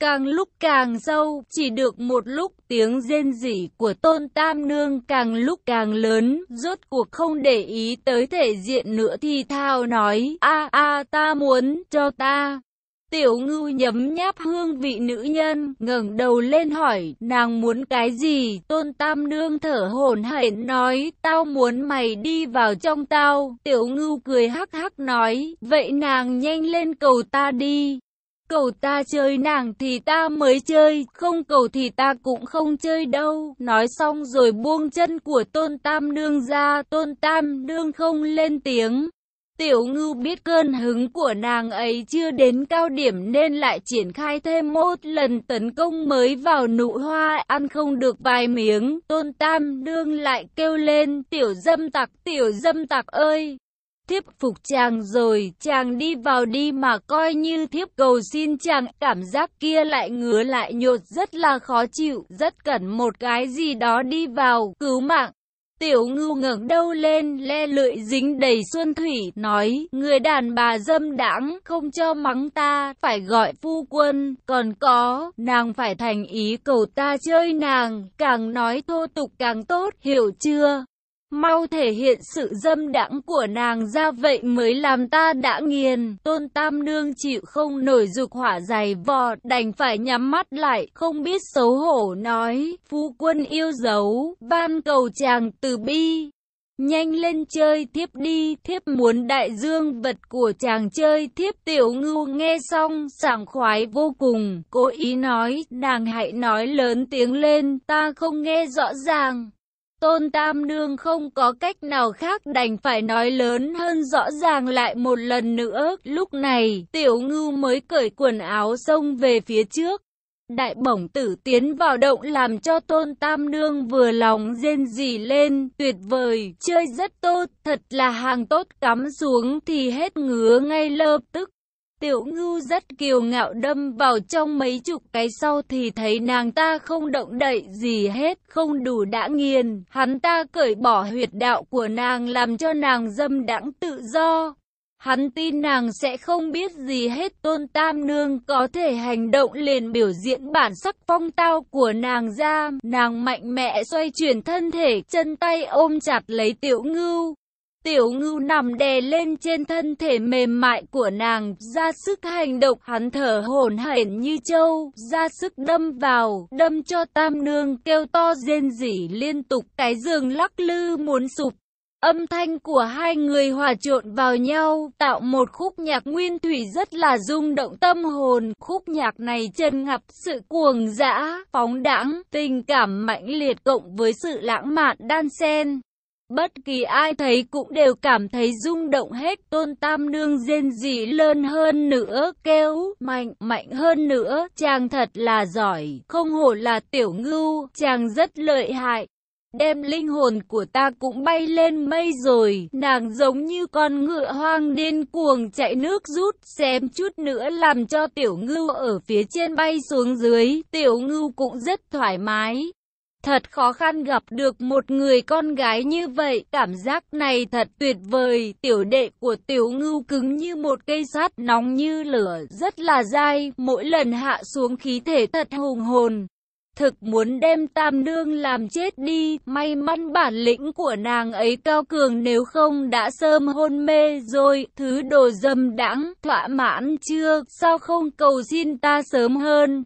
A: Càng lúc càng sâu, chỉ được một lúc tiếng rên rỉ của tôn tam nương càng lúc càng lớn, rốt cuộc không để ý tới thể diện nữa thì thao nói, a a ta muốn cho ta. Tiểu ngưu nhấm nháp hương vị nữ nhân, ngẩng đầu lên hỏi, nàng muốn cái gì? Tôn Tam Nương thở hổn hển nói, tao muốn mày đi vào trong tao. Tiểu ngưu cười hắc hắc nói, vậy nàng nhanh lên cầu ta đi. Cầu ta chơi nàng thì ta mới chơi, không cầu thì ta cũng không chơi đâu. Nói xong rồi buông chân của Tôn Tam Nương ra, Tôn Tam Nương không lên tiếng. Tiểu ngưu biết cơn hứng của nàng ấy chưa đến cao điểm nên lại triển khai thêm một lần tấn công mới vào nụ hoa, ăn không được vài miếng, tôn tam đương lại kêu lên, tiểu dâm tặc, tiểu dâm tặc ơi. Thiếp phục chàng rồi, chàng đi vào đi mà coi như thiếp cầu xin chàng, cảm giác kia lại ngứa lại nhột rất là khó chịu, rất cần một cái gì đó đi vào, cứu mạng. Tiểu ngưu ngẩng đầu lên, le lưỡi dính đầy xuân thủy, nói, người đàn bà dâm đãng không cho mắng ta, phải gọi phu quân, còn có, nàng phải thành ý cầu ta chơi nàng, càng nói thô tục càng tốt, hiểu chưa? Mau thể hiện sự dâm đãng của nàng ra vậy mới làm ta đã nghiền. Tôn Tam Nương chịu không nổi dục hỏa dày vò, đành phải nhắm mắt lại, không biết xấu hổ nói. Phu quân yêu dấu, ban cầu chàng từ bi. Nhanh lên chơi thiếp đi, thiếp muốn đại dương vật của chàng chơi thiếp tiểu ngưu nghe xong, sảng khoái vô cùng, cố ý nói, nàng hãy nói lớn tiếng lên, ta không nghe rõ ràng. Tôn Tam Nương không có cách nào khác đành phải nói lớn hơn rõ ràng lại một lần nữa. Lúc này, Tiểu Ngưu mới cởi quần áo xông về phía trước. Đại bổng tử tiến vào động làm cho Tôn Tam Nương vừa lòng rên rỉ lên, tuyệt vời, chơi rất tốt, thật là hàng tốt cắm xuống thì hết ngứa ngay lập tức. Tiểu ngưu rất kiều ngạo đâm vào trong mấy chục cái sau thì thấy nàng ta không động đậy gì hết, không đủ đã nghiền. Hắn ta cởi bỏ huyệt đạo của nàng làm cho nàng dâm đãng tự do. Hắn tin nàng sẽ không biết gì hết tôn tam nương có thể hành động liền biểu diễn bản sắc phong tao của nàng ra. Nàng mạnh mẽ xoay chuyển thân thể, chân tay ôm chặt lấy tiểu ngưu. Tiểu ngưu nằm đè lên trên thân thể mềm mại của nàng, ra sức hành động, hắn thở hổn hển như trâu, ra sức đâm vào, đâm cho tam nương kêu to rên rỉ liên tục, cái giường lắc lư muốn sụp. Âm thanh của hai người hòa trộn vào nhau, tạo một khúc nhạc nguyên thủy rất là rung động tâm hồn. Khúc nhạc này chân ngập sự cuồng dã, phóng đãng, tình cảm mãnh liệt cộng với sự lãng mạn đan xen. Bất kỳ ai thấy cũng đều cảm thấy rung động hết. Tôn Tam Nương rên rỉ lớn hơn nữa, kêu mạnh, mạnh hơn nữa. Chàng thật là giỏi, không hổ là tiểu ngưu, chàng rất lợi hại. Đem linh hồn của ta cũng bay lên mây rồi, nàng giống như con ngựa hoang điên cuồng chạy nước rút, xem chút nữa làm cho tiểu ngưu ở phía trên bay xuống dưới, tiểu ngưu cũng rất thoải mái. Thật khó khăn gặp được một người con gái như vậy, cảm giác này thật tuyệt vời, tiểu đệ của tiểu ngưu cứng như một cây sắt, nóng như lửa, rất là dai, mỗi lần hạ xuống khí thể thật hùng hồn. Thực muốn đem tam nương làm chết đi, may mắn bản lĩnh của nàng ấy cao cường nếu không đã sớm hôn mê rồi, thứ đồ dâm đãng, thỏa mãn chưa, sao không cầu xin ta sớm hơn.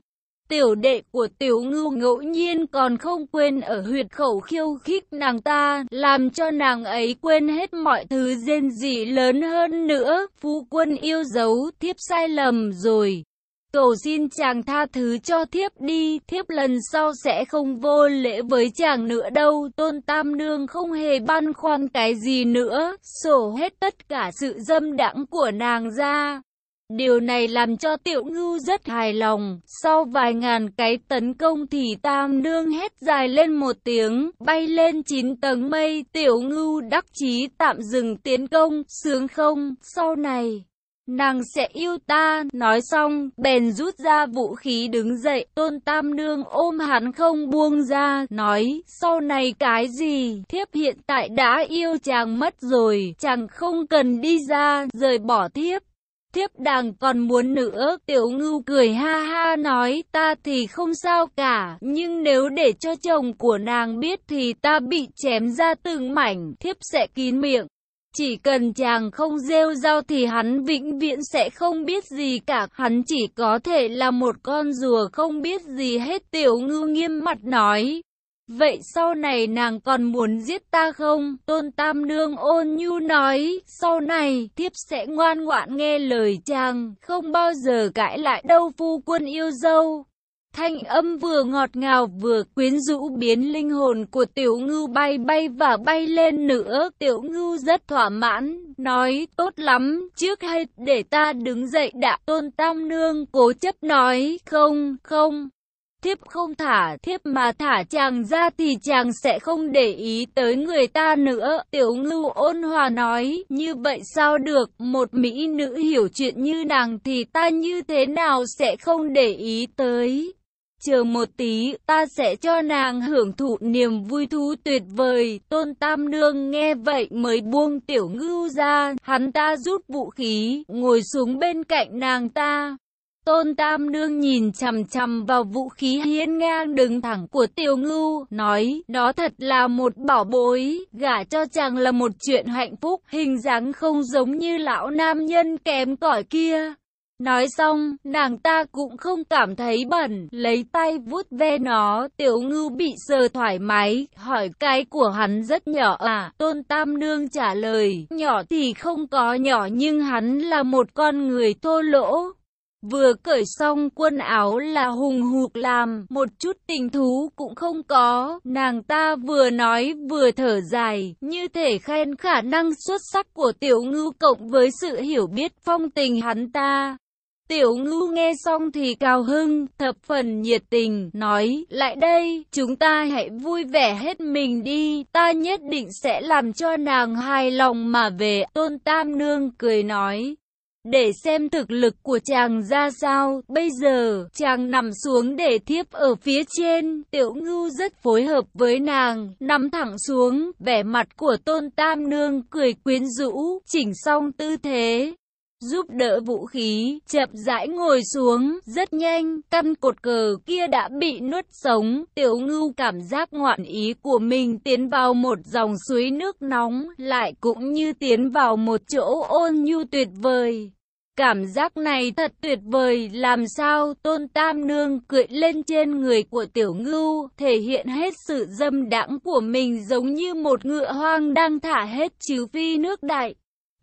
A: Tiểu đệ của tiểu ngưu ngẫu nhiên còn không quên ở huyệt khẩu khiêu khích nàng ta, làm cho nàng ấy quên hết mọi thứ rên rỉ lớn hơn nữa. Phu quân yêu dấu thiếp sai lầm rồi. Cầu xin chàng tha thứ cho thiếp đi, thiếp lần sau sẽ không vô lễ với chàng nữa đâu. Tôn Tam Nương không hề băn khoăn cái gì nữa, sổ hết tất cả sự dâm đãng của nàng ra. Điều này làm cho tiểu ngưu rất hài lòng, sau vài ngàn cái tấn công thì tam nương hét dài lên một tiếng, bay lên chín tầng mây, tiểu ngưu đắc chí tạm dừng tiến công, sướng không, sau này. Nàng sẽ yêu ta, nói xong, bèn rút ra vũ khí đứng dậy, tôn tam nương ôm hắn không buông ra, nói, sau này cái gì, thiếp hiện tại đã yêu chàng mất rồi, chàng không cần đi ra, rời bỏ thiếp thiếp đàng còn muốn nữa. Tiểu ngưu cười ha ha nói ta thì không sao cả, nhưng nếu để cho chồng của nàng biết thì ta bị chém ra từng mảnh, thiếp sẽ kín miệng. Chỉ cần chàng không rêu rao thì hắn vĩnh viễn sẽ không biết gì cả, hắn chỉ có thể là một con rùa không biết gì hết tiểu ngưu nghiêm mặt nói. Vậy sau này nàng còn muốn giết ta không? Tôn Tam Nương ôn nhu nói, sau này thiếp sẽ ngoan ngoãn nghe lời chàng, không bao giờ cãi lại đâu phu quân yêu dâu. Thanh âm vừa ngọt ngào vừa quyến rũ biến linh hồn của tiểu ngưu bay bay và bay lên nữa. Tiểu ngưu rất thỏa mãn, nói tốt lắm, trước hay để ta đứng dậy đã. Tôn Tam Nương cố chấp nói, không, không, thiếp không thả thiếp mà thả chàng ra thì chàng sẽ không để ý tới người ta nữa. Tiểu ngưu ôn hòa nói, như vậy sao được, một mỹ nữ hiểu chuyện như nàng thì ta như thế nào sẽ không để ý tới. Chờ một tí, ta sẽ cho nàng hưởng thụ niềm vui thú tuyệt vời. Tôn Tam Nương nghe vậy mới buông tiểu ngưu ra, hắn ta rút vũ khí, ngồi xuống bên cạnh nàng ta. Tôn Tam Nương nhìn chằm chằm vào vũ khí hiên ngang đứng thẳng của tiểu ngưu, nói, đó thật là một bảo bối, gả cho chàng là một chuyện hạnh phúc, hình dáng không giống như lão nam nhân kém cỏi kia. Nói xong, nàng ta cũng không cảm thấy bẩn, lấy tay vuốt ve nó, tiểu ngưu bị sờ thoải mái, hỏi cái của hắn rất nhỏ à, tôn tam nương trả lời, nhỏ thì không có nhỏ nhưng hắn là một con người thô lỗ, Vừa cởi xong quần áo là hùng hục làm, một chút tình thú cũng không có. Nàng ta vừa nói vừa thở dài, như thể khen khả năng xuất sắc của tiểu ngưu cộng với sự hiểu biết phong tình hắn ta. Tiểu ngưu nghe xong thì cao hưng, thập phần nhiệt tình, nói, lại đây, chúng ta hãy vui vẻ hết mình đi, ta nhất định sẽ làm cho nàng hài lòng mà về. Tôn Tam Nương cười nói, để xem thực lực của chàng ra sao. Bây giờ, chàng nằm xuống để thiếp ở phía trên, tiểu ngưu rất phối hợp với nàng, nằm thẳng xuống, vẻ mặt của tôn tam nương cười quyến rũ, chỉnh xong tư thế. giúp đỡ vũ khí, chậm rãi ngồi xuống, rất nhanh, căn cột cờ kia đã bị nuốt sống, tiểu ngưu cảm giác ngoạn ý của mình tiến vào một dòng suối nước nóng, lại cũng như tiến vào một chỗ ôn nhu tuyệt vời. Cảm giác này thật tuyệt vời, làm sao tôn tam nương cưỡi lên trên người của tiểu ngưu, thể hiện hết sự dâm đãng của mình giống như một ngựa hoang đang thả hết chiếu phi nước đại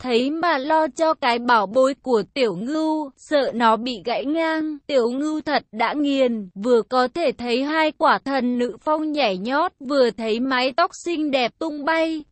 A: thấy mà lo cho cái bảo bối của tiểu ngưu, sợ nó bị gãy ngang, tiểu ngưu thật đã nghiền, vừa có thể thấy hai quả thần nữ phong nhảy nhót, vừa thấy mái tóc xinh đẹp tung bay.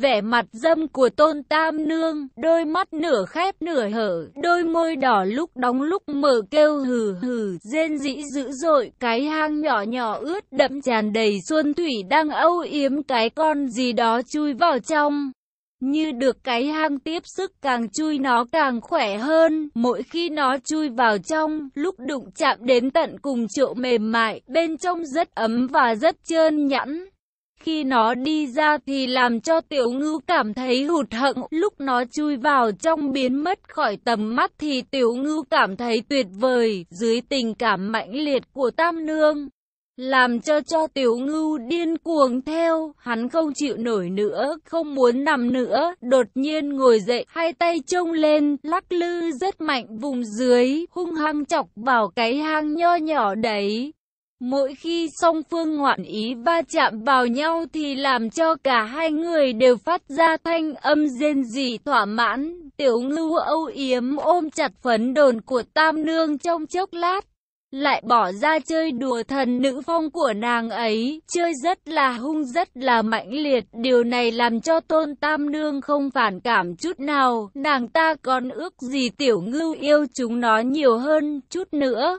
A: Vẻ mặt dâm của tôn tam nương, đôi mắt nửa khép nửa hở, đôi môi đỏ lúc đóng lúc mở kêu hừ hừ, rên dĩ dữ dội, cái hang nhỏ nhỏ ướt đẫm tràn đầy xuân thủy đang âu yếm cái con gì đó chui vào trong. Như được cái hang tiếp sức càng chui nó càng khỏe hơn, mỗi khi nó chui vào trong, lúc đụng chạm đến tận cùng chỗ mềm mại, bên trong rất ấm và rất trơn nhẵn. Khi nó đi ra thì làm cho tiểu ngư cảm thấy hụt hẫng, lúc nó chui vào trong biến mất khỏi tầm mắt thì tiểu ngư cảm thấy tuyệt vời, dưới tình cảm mãnh liệt của tam nương. Làm cho cho tiểu ngưu điên cuồng theo, hắn không chịu nổi nữa, không muốn nằm nữa, đột nhiên ngồi dậy, hai tay trông lên, lắc lư rất mạnh vùng dưới, hung hăng chọc vào cái hang nho nhỏ đấy. Mỗi khi song phương ngoạn ý va chạm vào nhau thì làm cho cả hai người đều phát ra thanh âm rên rỉ thỏa mãn. Tiểu ngưu âu yếm ôm chặt phấn đồn của tam nương trong chốc lát lại bỏ ra chơi đùa thần nữ phong của nàng ấy, chơi rất là hung rất là mãnh liệt, điều này làm cho tôn tam nương không phản cảm chút nào, nàng ta còn ước gì tiểu ngưu yêu chúng nó nhiều hơn chút nữa.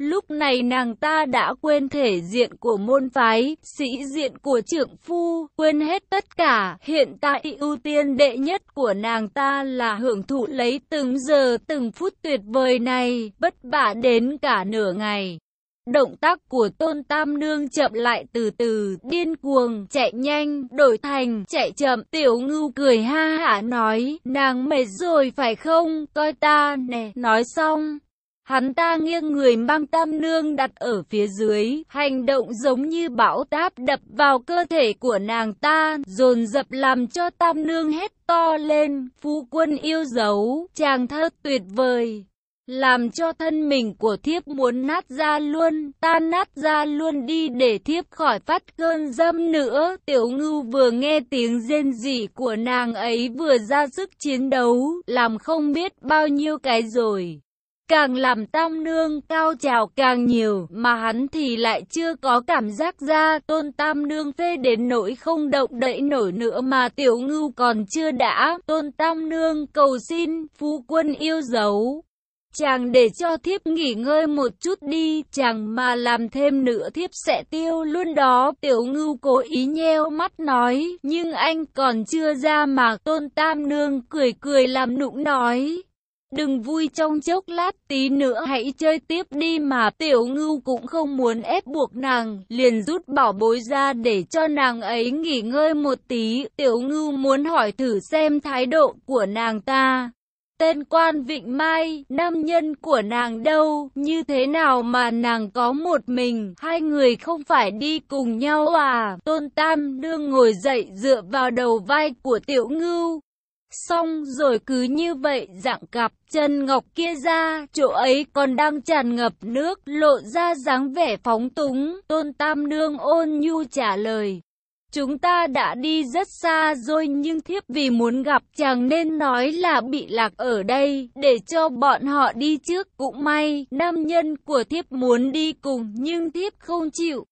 A: Lúc này nàng ta đã quên thể diện của môn phái, sĩ diện của trưởng phu, quên hết tất cả. Hiện tại ưu tiên đệ nhất của nàng ta là hưởng thụ lấy từng giờ từng phút tuyệt vời này, bất vả đến cả nửa ngày. Động tác của Tôn Tam Nương chậm lại từ từ, điên cuồng, chạy nhanh, đổi thành, chạy chậm. Tiểu ngưu cười ha hả nói, nàng mệt rồi phải không, coi ta nè, nói xong. Hắn ta nghiêng người mang tam nương đặt ở phía dưới, hành động giống như bão táp đập vào cơ thể của nàng ta, dồn dập làm cho tam nương hét to lên, phu quân yêu dấu, chàng thơ tuyệt vời. Làm cho thân mình của thiếp muốn nát ra luôn, tan nát ra luôn đi để thiếp khỏi phát cơn dâm nữa. Tiểu ngưu vừa nghe tiếng rên rỉ của nàng ấy vừa ra sức chiến đấu, làm không biết bao nhiêu cái rồi. Càng làm tam nương cao trào càng nhiều, mà hắn thì lại chưa có cảm giác ra tôn tam nương phê đến nỗi không động đậy nổi nữa mà tiểu ngưu còn chưa đã. Tôn tam nương cầu xin, phu quân yêu dấu. Chàng để cho thiếp nghỉ ngơi một chút đi, chàng mà làm thêm nữa thiếp sẽ tiêu luôn đó. Tiểu ngưu cố ý nheo mắt nói, nhưng anh còn chưa ra mà tôn tam nương cười cười làm nũng nói. Đừng vui trong chốc lát tí nữa hãy chơi tiếp đi mà tiểu ngưu cũng không muốn ép buộc nàng, liền rút bảo bối ra để cho nàng ấy nghỉ ngơi một tí. Tiểu ngưu muốn hỏi thử xem thái độ của nàng ta. Tên quan Vịnh Mai, nam nhân của nàng đâu, như thế nào mà nàng có một mình, hai người không phải đi cùng nhau à? Tôn Tam đương ngồi dậy dựa vào đầu vai của tiểu ngưu, Xong rồi cứ như vậy dạng cặp chân ngọc kia ra, chỗ ấy còn đang tràn ngập nước, lộ ra dáng vẻ phóng túng, tôn tam nương ôn nhu trả lời. Chúng ta đã đi rất xa rồi nhưng thiếp vì muốn gặp chàng nên nói là bị lạc ở đây, để cho bọn họ đi trước cũng may, nam nhân của thiếp muốn đi cùng nhưng thiếp không chịu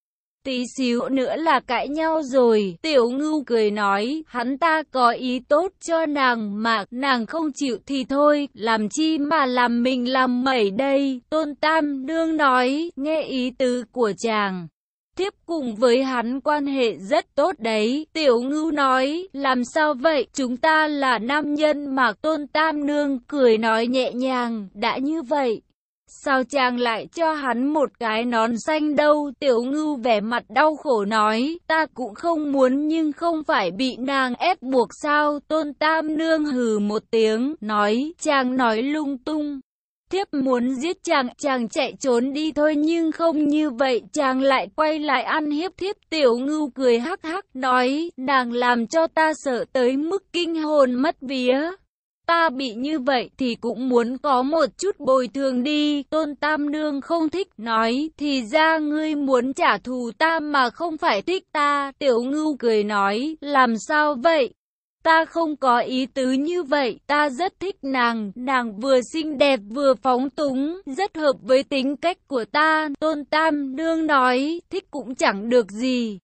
A: tí xíu nữa là cãi nhau rồi. Tiểu ngưu cười nói, hắn ta có ý tốt cho nàng mà nàng không chịu thì thôi, làm chi mà làm mình làm mẩy đây. Tôn Tam Đương nói, nghe ý tứ của chàng. Tiếp cùng với hắn quan hệ rất tốt đấy. Tiểu ngưu nói, làm sao vậy? Chúng ta là nam nhân mà Tôn Tam Nương cười nói nhẹ nhàng, đã như vậy. Sao chàng lại cho hắn một cái nón xanh đâu? Tiểu ngưu vẻ mặt đau khổ nói, ta cũng không muốn nhưng không phải bị nàng ép buộc sao? Tôn Tam Nương hừ một tiếng, nói, chàng nói lung tung. Thiếp muốn giết chàng, chàng chạy trốn đi thôi nhưng không như vậy, chàng lại quay lại ăn hiếp thiếp. Tiểu ngưu cười hắc hắc nói, nàng làm cho ta sợ tới mức kinh hồn mất vía. Ta bị như vậy thì cũng muốn có một chút bồi thường đi. Tôn Tam Nương không thích nói, thì ra ngươi muốn trả thù ta mà không phải thích ta. Tiểu ngưu cười nói, làm sao vậy? Ta không có ý tứ như vậy, ta rất thích nàng, nàng vừa xinh đẹp vừa phóng túng, rất hợp với tính cách của ta. Tôn Tam Nương nói, thích cũng chẳng được gì.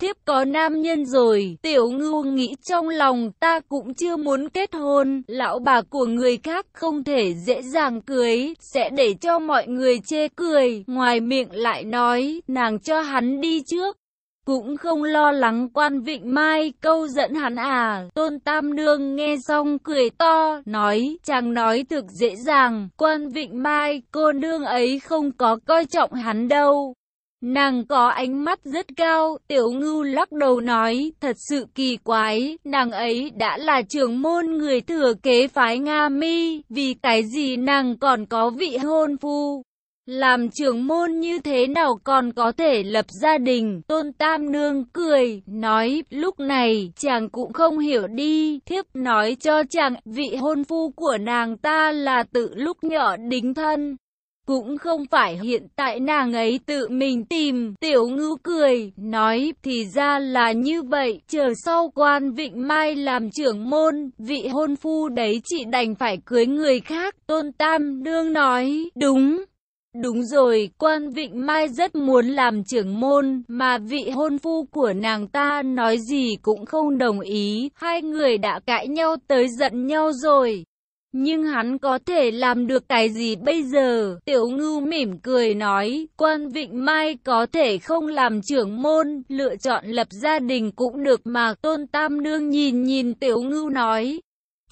A: Thiếp có nam nhân rồi, tiểu ngưu nghĩ trong lòng ta cũng chưa muốn kết hôn, lão bà của người khác không thể dễ dàng cưới, sẽ để cho mọi người chê cười, ngoài miệng lại nói, nàng cho hắn đi trước. Cũng không lo lắng quan vịnh mai câu dẫn hắn à, tôn tam nương nghe xong cười to, nói, chàng nói thực dễ dàng, quan vịnh mai, cô nương ấy không có coi trọng hắn đâu. Nàng có ánh mắt rất cao, tiểu ngưu lắc đầu nói, thật sự kỳ quái, nàng ấy đã là trưởng môn người thừa kế phái Nga mi, vì cái gì nàng còn có vị hôn phu. Làm trưởng môn như thế nào còn có thể lập gia đình, tôn tam nương cười, nói, lúc này, chàng cũng không hiểu đi, thiếp nói cho chàng, vị hôn phu của nàng ta là tự lúc nhỏ đính thân. Cũng không phải hiện tại nàng ấy tự mình tìm, tiểu ngư cười, nói, thì ra là như vậy, chờ sau quan vịnh mai làm trưởng môn, vị hôn phu đấy chị đành phải cưới người khác, tôn tam đương nói, đúng. Đúng rồi, quan Vịnh Mai rất muốn làm trưởng môn, mà vị hôn phu của nàng ta nói gì cũng không đồng ý, hai người đã cãi nhau tới giận nhau rồi. Nhưng hắn có thể làm được cái gì bây giờ? Tiểu ngưu mỉm cười nói, quan Vịnh Mai có thể không làm trưởng môn, lựa chọn lập gia đình cũng được mà. Tôn Tam Nương nhìn nhìn tiểu ngưu nói,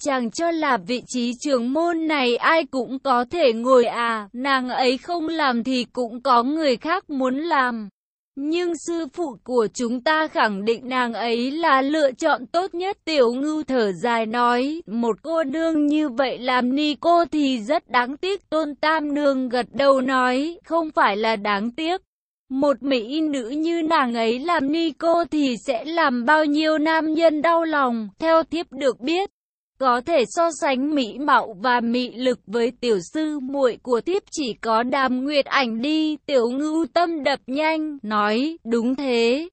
A: Chàng cho là vị trí trưởng môn này ai cũng có thể ngồi à, nàng ấy không làm thì cũng có người khác muốn làm. Nhưng sư phụ của chúng ta khẳng định nàng ấy là lựa chọn tốt nhất. Tiểu ngưu thở dài nói, một cô nương như vậy làm ni cô thì rất đáng tiếc. Tôn Tam Nương gật đầu nói, không phải là đáng tiếc. Một mỹ nữ như nàng ấy làm ni cô thì sẽ làm bao nhiêu nam nhân đau lòng. Theo thiếp được biết, có thể so sánh mỹ mạo và mị lực với tiểu sư muội của thiếp chỉ có đàm nguyệt ảnh đi, tiểu ngưu tâm đập nhanh, nói, đúng thế.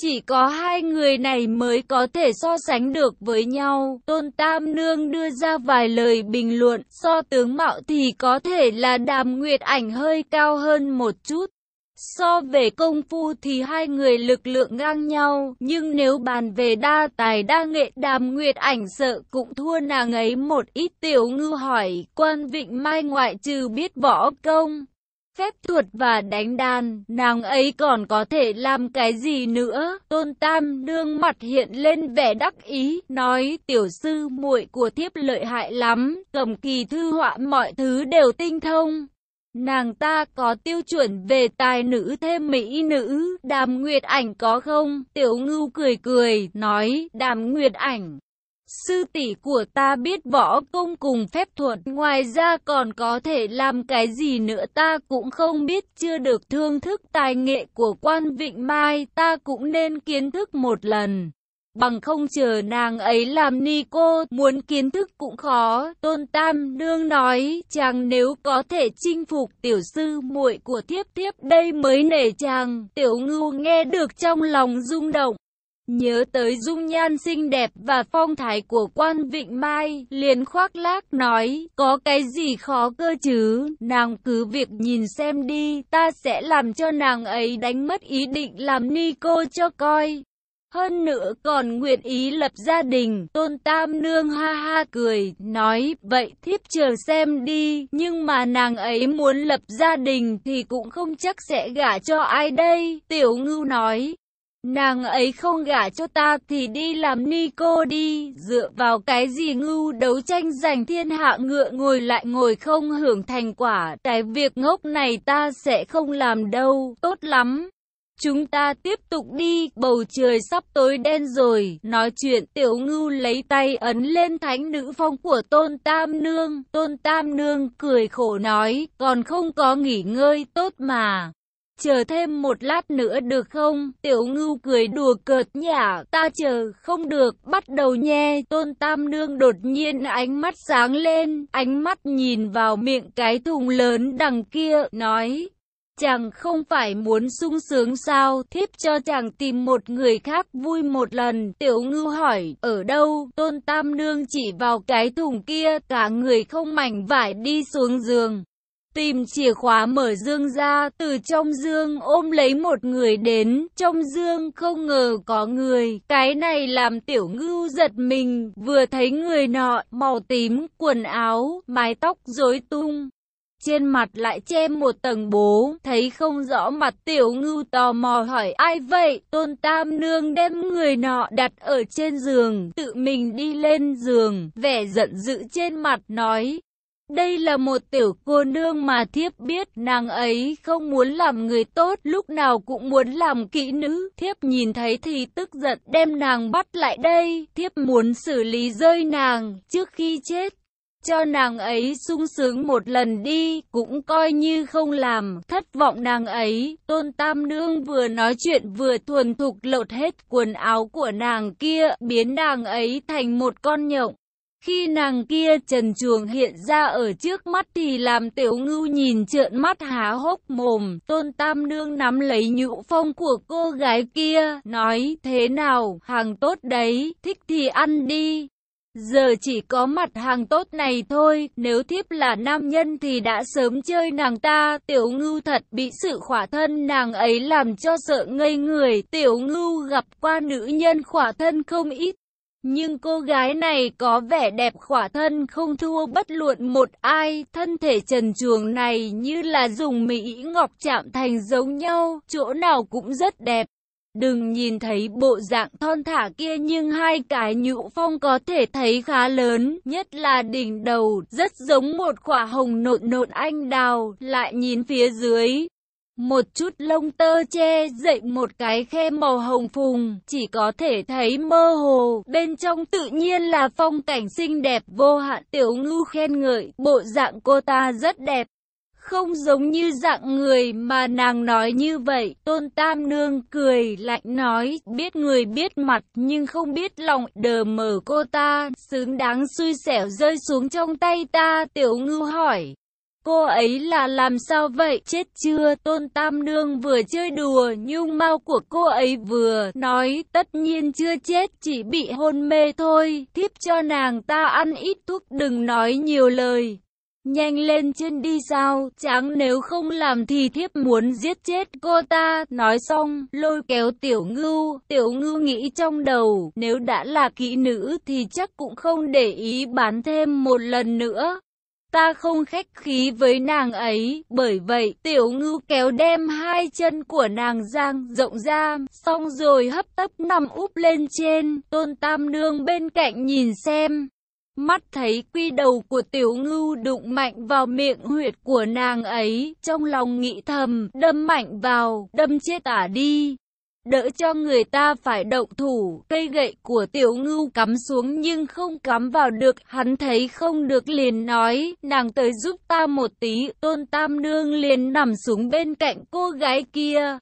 A: Chỉ có hai người này mới có thể so sánh được với nhau. Tôn Tam Nương đưa ra vài lời bình luận, so tướng mạo thì có thể là đàm nguyệt ảnh hơi cao hơn một chút. So về công phu thì hai người lực lượng ngang nhau, nhưng nếu bàn về đa tài đa nghệ đàm nguyệt ảnh sợ cũng thua nàng ấy một ít tiểu ngư hỏi, quan vịnh mai ngoại trừ biết võ công. Phép thuật và đánh đàn, nàng ấy còn có thể làm cái gì nữa? Tôn Tam đương mặt hiện lên vẻ đắc ý, nói tiểu sư muội của thiếp lợi hại lắm, cầm kỳ thư họa mọi thứ đều tinh thông. Nàng ta có tiêu chuẩn về tài nữ thêm mỹ nữ, đàm nguyệt ảnh có không? Tiểu ngưu cười cười, nói, đàm nguyệt ảnh. Sư tỷ của ta biết võ công cùng phép thuật, ngoài ra còn có thể làm cái gì nữa ta cũng không biết, chưa được thương thức tài nghệ của quan Vịnh Mai, ta cũng nên kiến thức một lần bằng không chờ nàng ấy làm ni cô, muốn kiến thức cũng khó. Tôn Tam Nương nói, chàng nếu có thể chinh phục tiểu sư muội của thiếp thiếp đây mới nể chàng. Tiểu ngưu nghe được trong lòng rung động. Nhớ tới dung nhan xinh đẹp và phong thái của quan Vịnh Mai, liền khoác lác nói, có cái gì khó cơ chứ, nàng cứ việc nhìn xem đi, ta sẽ làm cho nàng ấy đánh mất ý định làm ni cô cho coi. Hơn nữa còn nguyện ý lập gia đình, tôn tam nương ha ha cười, nói, vậy thiếp chờ xem đi, nhưng mà nàng ấy muốn lập gia đình thì cũng không chắc sẽ gả cho ai đây, tiểu ngưu nói. Nàng ấy không gả cho ta thì đi làm ni cô đi, dựa vào cái gì ngưu đấu tranh giành thiên hạ ngựa ngồi lại ngồi không hưởng thành quả, cái việc ngốc này ta sẽ không làm đâu, tốt lắm. Chúng ta tiếp tục đi, bầu trời sắp tối đen rồi. Nói chuyện tiểu ngưu lấy tay ấn lên thánh nữ phong của tôn tam nương. Tôn tam nương cười khổ nói, còn không có nghỉ ngơi tốt mà. Chờ thêm một lát nữa được không? Tiểu ngưu cười đùa cợt nhả, ta chờ, không được, bắt đầu nhe. Tôn Tam Nương đột nhiên ánh mắt sáng lên, ánh mắt nhìn vào miệng cái thùng lớn đằng kia, nói. Chàng không phải muốn sung sướng sao, thiếp cho chàng tìm một người khác vui một lần. Tiểu Ngư hỏi, ở đâu? Tôn Tam Nương chỉ vào cái thùng kia, cả người không mảnh vải đi xuống giường. Tìm chìa khóa mở dương ra, từ trong dương ôm lấy một người đến, trong dương không ngờ có người. Cái này làm tiểu ngưu giật mình, vừa thấy người nọ, màu tím, quần áo, mái tóc rối tung. Trên mặt lại che một tầng bố, thấy không rõ mặt tiểu ngưu tò mò hỏi ai vậy, tôn tam nương đem người nọ đặt ở trên giường, tự mình đi lên giường, vẻ giận dữ trên mặt nói, đây là một tiểu cô nương mà thiếp biết nàng ấy không muốn làm người tốt, lúc nào cũng muốn làm kỹ nữ. Thiếp nhìn thấy thì tức giận đem nàng bắt lại đây, thiếp muốn xử lý rơi nàng trước khi chết. Cho nàng ấy sung sướng một lần đi, cũng coi như không làm, thất vọng nàng ấy. Tôn Tam Nương vừa nói chuyện vừa thuần thục lột hết quần áo của nàng kia, biến nàng ấy thành một con nhộng. Khi nàng kia trần chuồng hiện ra ở trước mắt thì làm tiểu ngưu nhìn trợn mắt há hốc mồm. Tôn Tam Nương nắm lấy nhũ phong của cô gái kia, nói thế nào, hàng tốt đấy, thích thì ăn đi. Giờ chỉ có mặt hàng tốt này thôi, nếu thiếp là nam nhân thì đã sớm chơi nàng ta, tiểu ngưu thật bị sự khỏa thân nàng ấy làm cho sợ ngây người, tiểu ngưu gặp qua nữ nhân khỏa thân không ít, nhưng cô gái này có vẻ đẹp khỏa thân không thua bất luận một ai, thân thể trần chuồng này như là dùng mỹ ngọc chạm thành giống nhau, chỗ nào cũng rất đẹp. Đừng nhìn thấy bộ dạng thon thả kia nhưng hai cái nhũ phong có thể thấy khá lớn, nhất là đỉnh đầu, rất giống một quả hồng nộn nộn anh đào, lại nhìn phía dưới, một chút lông tơ che dậy một cái khe màu hồng phùng, chỉ có thể thấy mơ hồ, bên trong tự nhiên là phong cảnh xinh đẹp vô hạn tiểu ngư khen ngợi, bộ dạng cô ta rất đẹp. Không giống như dạng người mà nàng nói như vậy, tôn tam nương cười lạnh nói, biết người biết mặt nhưng không biết lòng, đờ mờ cô ta, xứng đáng xui xẻo rơi xuống trong tay ta, tiểu ngư hỏi. Cô ấy là làm sao vậy? Chết chưa? Tôn Tam Nương vừa chơi đùa nhung mau của cô ấy vừa nói tất nhiên chưa chết chỉ bị hôn mê thôi. Thiếp cho nàng ta ăn ít thuốc đừng nói nhiều lời. Nhanh lên trên đi sao, tráng nếu không làm thì thiếp muốn giết chết cô ta. Nói xong, lôi kéo tiểu ngưu, tiểu ngưu nghĩ trong đầu, nếu đã là kỹ nữ thì chắc cũng không để ý bán thêm một lần nữa. Ta không khách khí với nàng ấy, bởi vậy tiểu ngưu kéo đem hai chân của nàng giang rộng ra, xong rồi hấp tấp nằm úp lên trên, tôn tam nương bên cạnh nhìn xem. Mắt thấy quy đầu của tiểu ngưu đụng mạnh vào miệng huyệt của nàng ấy, trong lòng nghĩ thầm, đâm mạnh vào, đâm chết ả đi đỡ cho người ta phải động thủ, cây gậy của tiểu ngưu cắm xuống nhưng không cắm vào được, hắn thấy không được liền nói, nàng tới giúp ta một tí, tôn tam nương liền nằm xuống bên cạnh cô gái kia.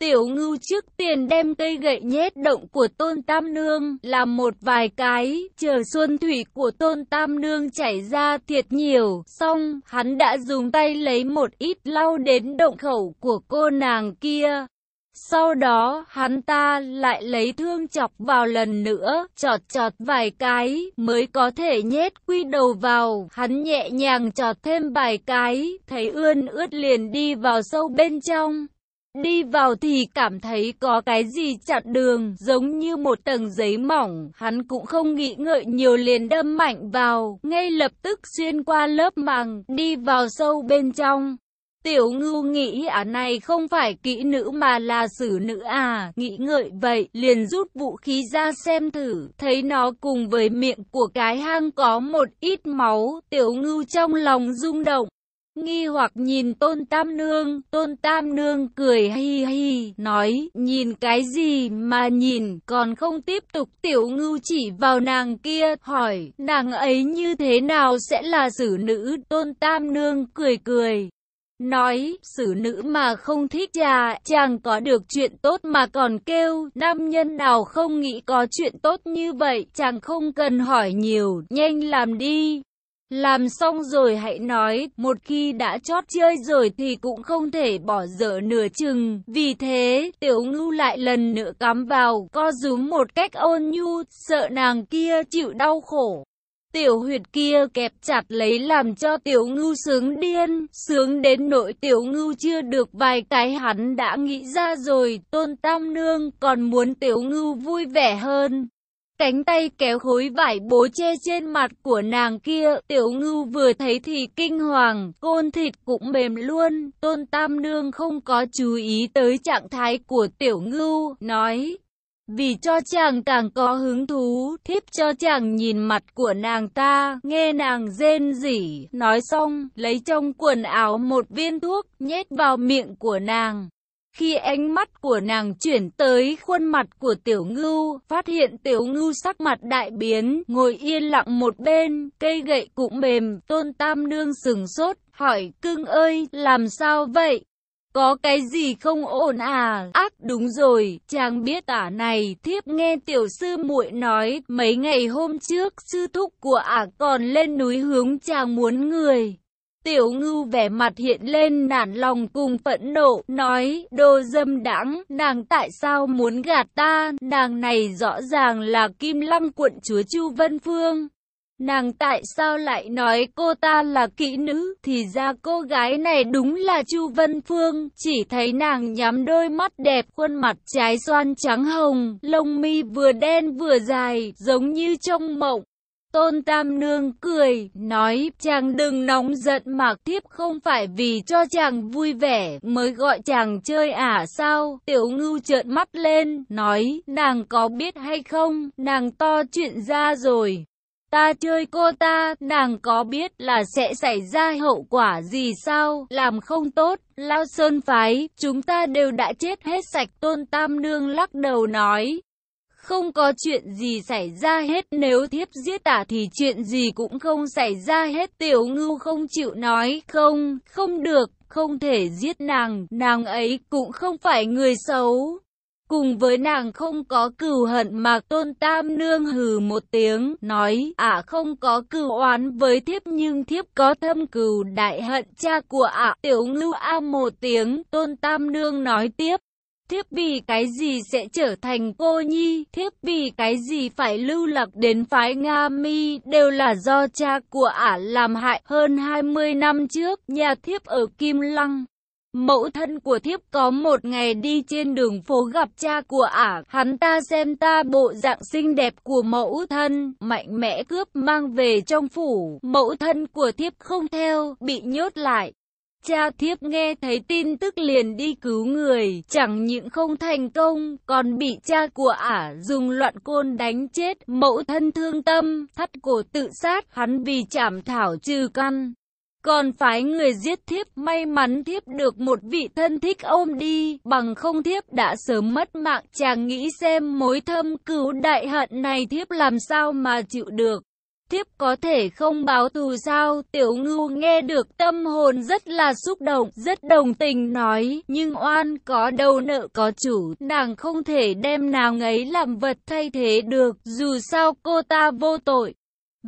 A: Tiểu ngưu trước tiền đem cây gậy nhét động của tôn tam nương, làm một vài cái, chờ xuân thủy của tôn tam nương chảy ra thiệt nhiều, xong, hắn đã dùng tay lấy một ít lau đến động khẩu của cô nàng kia. Sau đó, hắn ta lại lấy thương chọc vào lần nữa, chọt chọt vài cái, mới có thể nhét quy đầu vào. Hắn nhẹ nhàng chọt thêm vài cái, thấy ươn ướt liền đi vào sâu bên trong. Đi vào thì cảm thấy có cái gì chặn đường, giống như một tầng giấy mỏng, hắn cũng không nghĩ ngợi nhiều liền đâm mạnh vào, ngay lập tức xuyên qua lớp màng, đi vào sâu bên trong. Tiểu ngưu nghĩ à này không phải kỹ nữ mà là xử nữ à, nghĩ ngợi vậy, liền rút vũ khí ra xem thử, thấy nó cùng với miệng của cái hang có một ít máu, tiểu ngưu trong lòng rung động. Nghi hoặc nhìn tôn tam nương, tôn tam nương cười hi hi, nói, nhìn cái gì mà nhìn, còn không tiếp tục tiểu ngưu chỉ vào nàng kia, hỏi, nàng ấy như thế nào sẽ là xử nữ, tôn tam nương cười cười. Nói, xử nữ mà không thích trà, chàng có được chuyện tốt mà còn kêu, nam nhân nào không nghĩ có chuyện tốt như vậy, chàng không cần hỏi nhiều, nhanh làm đi. Làm xong rồi hãy nói, một khi đã chót chơi rồi thì cũng không thể bỏ dở nửa chừng. Vì thế, tiểu ngưu lại lần nữa cắm vào, co rúm một cách ôn nhu, sợ nàng kia chịu đau khổ. Tiểu huyệt kia kẹp chặt lấy làm cho tiểu ngưu sướng điên, sướng đến nỗi tiểu ngưu chưa được vài cái hắn đã nghĩ ra rồi, tôn tam nương còn muốn tiểu ngưu vui vẻ hơn. Cánh tay kéo khối vải bố che trên mặt của nàng kia, tiểu ngưu vừa thấy thì kinh hoàng, côn thịt cũng mềm luôn, tôn tam nương không có chú ý tới trạng thái của tiểu ngưu, nói, vì cho chàng càng có hứng thú, thiếp cho chàng nhìn mặt của nàng ta, nghe nàng rên rỉ, nói xong, lấy trong quần áo một viên thuốc, nhét vào miệng của nàng. Khi ánh mắt của nàng chuyển tới khuôn mặt của tiểu ngưu, phát hiện tiểu ngưu sắc mặt đại biến, ngồi yên lặng một bên, cây gậy cũng mềm, tôn tam nương sừng sốt, hỏi, cưng ơi, làm sao vậy? Có cái gì không ổn à? Ác đúng rồi, chàng biết ả này, thiếp nghe tiểu sư muội nói, mấy ngày hôm trước, sư thúc của ả còn lên núi hướng chàng muốn người. Tiểu ngưu vẻ mặt hiện lên nản lòng cùng phẫn nộ, nói, đồ dâm đãng nàng tại sao muốn gạt ta, nàng này rõ ràng là kim lăng quận chúa Chu Vân Phương. Nàng tại sao lại nói cô ta là kỹ nữ, thì ra cô gái này đúng là Chu Vân Phương, chỉ thấy nàng nhắm đôi mắt đẹp, khuôn mặt trái xoan trắng hồng, lông mi vừa đen vừa dài, giống như trong mộng. Tôn Tam Nương cười, nói, chàng đừng nóng giận mà tiếp không phải vì cho chàng vui vẻ mới gọi chàng chơi à sao? Tiểu ngưu trợn mắt lên, nói, nàng có biết hay không, nàng to chuyện ra rồi. Ta chơi cô ta, nàng có biết là sẽ xảy ra hậu quả gì sao? Làm không tốt, Lao Sơn Phái, chúng ta đều đã chết hết sạch. Tôn Tam Nương lắc đầu nói. Không có chuyện gì xảy ra hết nếu thiếp giết tả thì chuyện gì cũng không xảy ra hết tiểu ngưu không chịu nói không, không được, không thể giết nàng, nàng ấy cũng không phải người xấu. Cùng với nàng không có cừu hận mà tôn tam nương hừ một tiếng, nói, ả à không có cừu oán với thiếp nhưng thiếp có thâm cừu đại hận cha của ả. À. Tiểu ngưu a một tiếng, tôn tam nương nói tiếp. Thiếp vì cái gì sẽ trở thành cô nhi, thiếp vì cái gì phải lưu lạc đến phái Nga mi, đều là do cha của ả làm hại hơn 20 năm trước, nhà thiếp ở Kim Lăng. Mẫu thân của thiếp có một ngày đi trên đường phố gặp cha của ả, hắn ta xem ta bộ dạng xinh đẹp của mẫu thân, mạnh mẽ cướp mang về trong phủ, mẫu thân của thiếp không theo, bị nhốt lại. Cha thiếp nghe thấy tin tức liền đi cứu người, chẳng những không thành công, còn bị cha của ả dùng loạn côn đánh chết, mẫu thân thương tâm, thắt cổ tự sát, hắn vì chảm thảo trừ căn. Còn phái người giết thiếp may mắn thiếp được một vị thân thích ôm đi, bằng không thiếp đã sớm mất mạng chàng nghĩ xem mối thâm cứu đại hận này thiếp làm sao mà chịu được. Thiếp có thể không báo thù sao, tiểu ngưu nghe được tâm hồn rất là xúc động, rất đồng tình nói, nhưng oan có đầu nợ có chủ, nàng không thể đem nàng ấy làm vật thay thế được, dù sao cô ta vô tội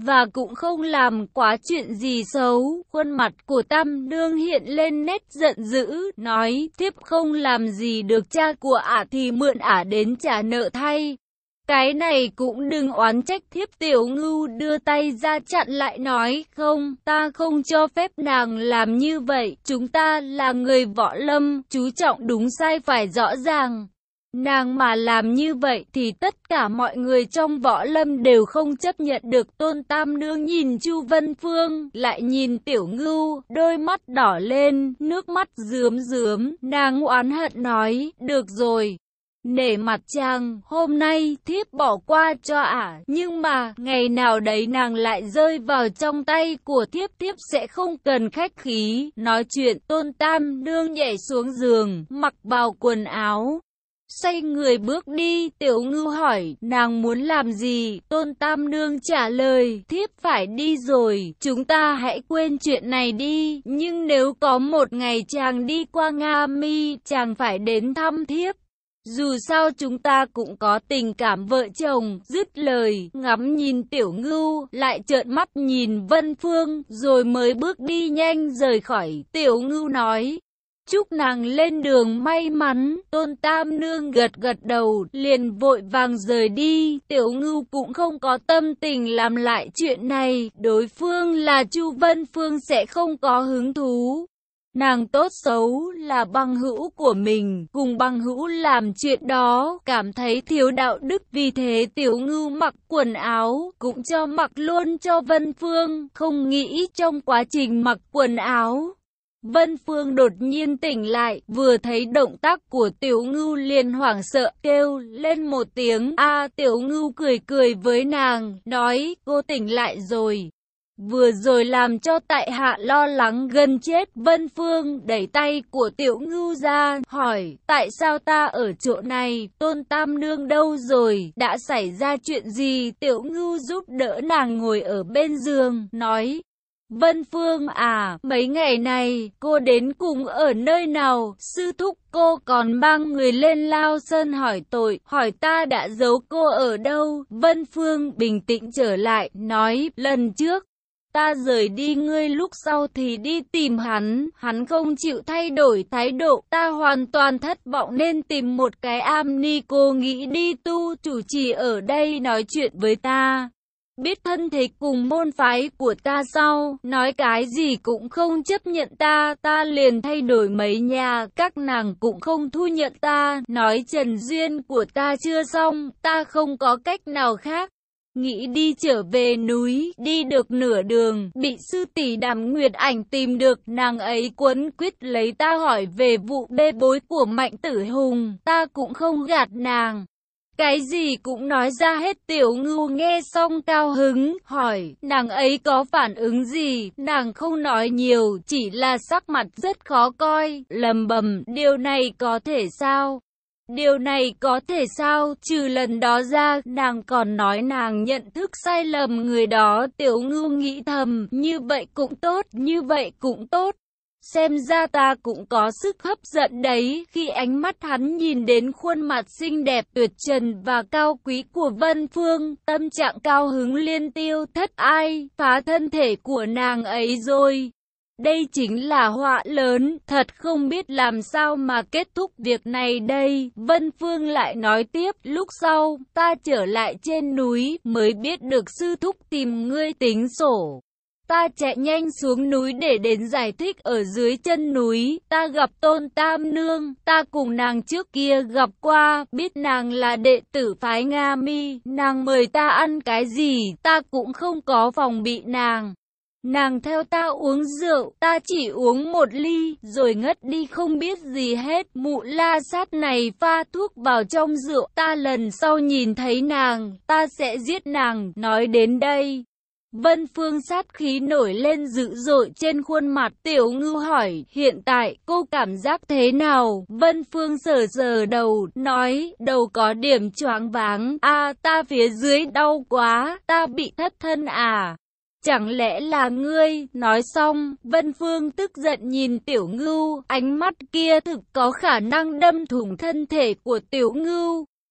A: và cũng không làm quá chuyện gì xấu. Khuôn mặt của Tam Nương hiện lên nét giận dữ, nói, thiếp không làm gì được cha của ả thì mượn ả đến trả nợ thay. Cái này cũng đừng oán trách thiếp tiểu ngưu đưa tay ra chặn lại nói, không, ta không cho phép nàng làm như vậy, chúng ta là người võ lâm, chú trọng đúng sai phải rõ ràng. Nàng mà làm như vậy thì tất cả mọi người trong võ lâm đều không chấp nhận được. Tôn tam nương nhìn Chu Vân Phương, lại nhìn tiểu ngưu, đôi mắt đỏ lên, nước mắt rướm rướm, nàng oán hận nói, được rồi, Nể mặt chàng, hôm nay thiếp bỏ qua cho ả, nhưng mà ngày nào đấy nàng lại rơi vào trong tay của thiếp thiếp sẽ không cần khách khí. Nói chuyện tôn tam nương nhảy xuống giường, mặc vào quần áo. Xoay người bước đi, tiểu ngư hỏi, nàng muốn làm gì? Tôn Tam Nương trả lời, thiếp phải đi rồi, chúng ta hãy quên chuyện này đi. Nhưng nếu có một ngày chàng đi qua Nga Mi, chàng phải đến thăm thiếp. Dù sao chúng ta cũng có tình cảm vợ chồng, dứt lời, ngắm nhìn tiểu ngưu, lại trợn mắt nhìn Vân Phương, rồi mới bước đi nhanh rời khỏi. Tiểu ngưu nói, chúc nàng lên đường may mắn, tôn tam nương gật gật đầu, liền vội vàng rời đi, tiểu ngưu cũng không có tâm tình làm lại chuyện này, đối phương là Chu Vân Phương sẽ không có hứng thú. Nàng tốt xấu là băng hữu của mình, cùng băng hữu làm chuyện đó, cảm thấy thiếu đạo đức vì thế tiểu ngư mặc quần áo, cũng cho mặc luôn cho Vân Phương, không nghĩ trong quá trình mặc quần áo. Vân Phương đột nhiên tỉnh lại, vừa thấy động tác của tiểu ngưu liền hoảng sợ, kêu lên một tiếng, a tiểu ngưu cười cười với nàng, nói, cô tỉnh lại rồi. Vừa rồi làm cho tại hạ lo lắng gần chết Vân Phương đẩy tay của tiểu ngưu ra hỏi tại sao ta ở chỗ này tôn tam nương đâu rồi đã xảy ra chuyện gì tiểu ngưu giúp đỡ nàng ngồi ở bên giường nói Vân Phương à, mấy ngày này, cô đến cùng ở nơi nào? Sư thúc cô còn mang người lên Lao Sơn hỏi tội, hỏi ta đã giấu cô ở đâu? Vân Phương bình tĩnh trở lại, nói, lần trước, Ta rời đi ngươi lúc sau thì đi tìm hắn, hắn không chịu thay đổi thái độ, ta hoàn toàn thất vọng nên tìm một cái am ni cô nghĩ đi tu chủ trì ở đây nói chuyện với ta. Biết thân thế cùng môn phái của ta sau, nói cái gì cũng không chấp nhận ta, ta liền thay đổi mấy nhà, các nàng cũng không thu nhận ta, nói trần duyên của ta chưa xong, ta không có cách nào khác nghĩ đi trở về núi, đi được nửa đường, bị sư tỷ đàm nguyệt ảnh tìm được, nàng ấy quấn quyết lấy ta hỏi về vụ bê bối của mạnh tử hùng, ta cũng không gạt nàng. Cái gì cũng nói ra hết tiểu ngưu nghe xong cao hứng, hỏi, nàng ấy có phản ứng gì, nàng không nói nhiều, chỉ là sắc mặt rất khó coi, lầm bầm, điều này có thể sao? Điều này có thể sao, trừ lần đó ra, nàng còn nói nàng nhận thức sai lầm người đó, tiểu ngưu nghĩ thầm, như vậy cũng tốt, như vậy cũng tốt. Xem ra ta cũng có sức hấp dẫn đấy, khi ánh mắt hắn nhìn đến khuôn mặt xinh đẹp tuyệt trần và cao quý của Vân Phương, tâm trạng cao hứng liên tiêu thất ai, phá thân thể của nàng ấy rồi. Đây chính là họa lớn, thật không biết làm sao mà kết thúc việc này đây. Vân Phương lại nói tiếp, lúc sau, ta trở lại trên núi, mới biết được sư thúc tìm ngươi tính sổ. Ta chạy nhanh xuống núi để đến giải thích ở dưới chân núi, ta gặp tôn tam nương, ta cùng nàng trước kia gặp qua, biết nàng là đệ tử phái Nga mi, nàng mời ta ăn cái gì, ta cũng không có phòng bị nàng. Nàng theo ta uống rượu, ta chỉ uống một ly, rồi ngất đi không biết gì hết. Mụ la sát này pha thuốc vào trong rượu, ta lần sau nhìn thấy nàng, ta sẽ giết nàng. Nói đến đây, Vân Phương sát khí nổi lên dữ dội trên khuôn mặt tiểu ngư hỏi, hiện tại cô cảm giác thế nào? Vân Phương sờ sờ đầu, nói, đầu có điểm choáng váng, a ta phía dưới đau quá, ta bị thất thân à. Chẳng lẽ là ngươi? Nói xong, Vân Phương tức giận nhìn Tiểu Ngưu, ánh mắt kia thực có khả năng đâm thủng thân thể của Tiểu Ngưu.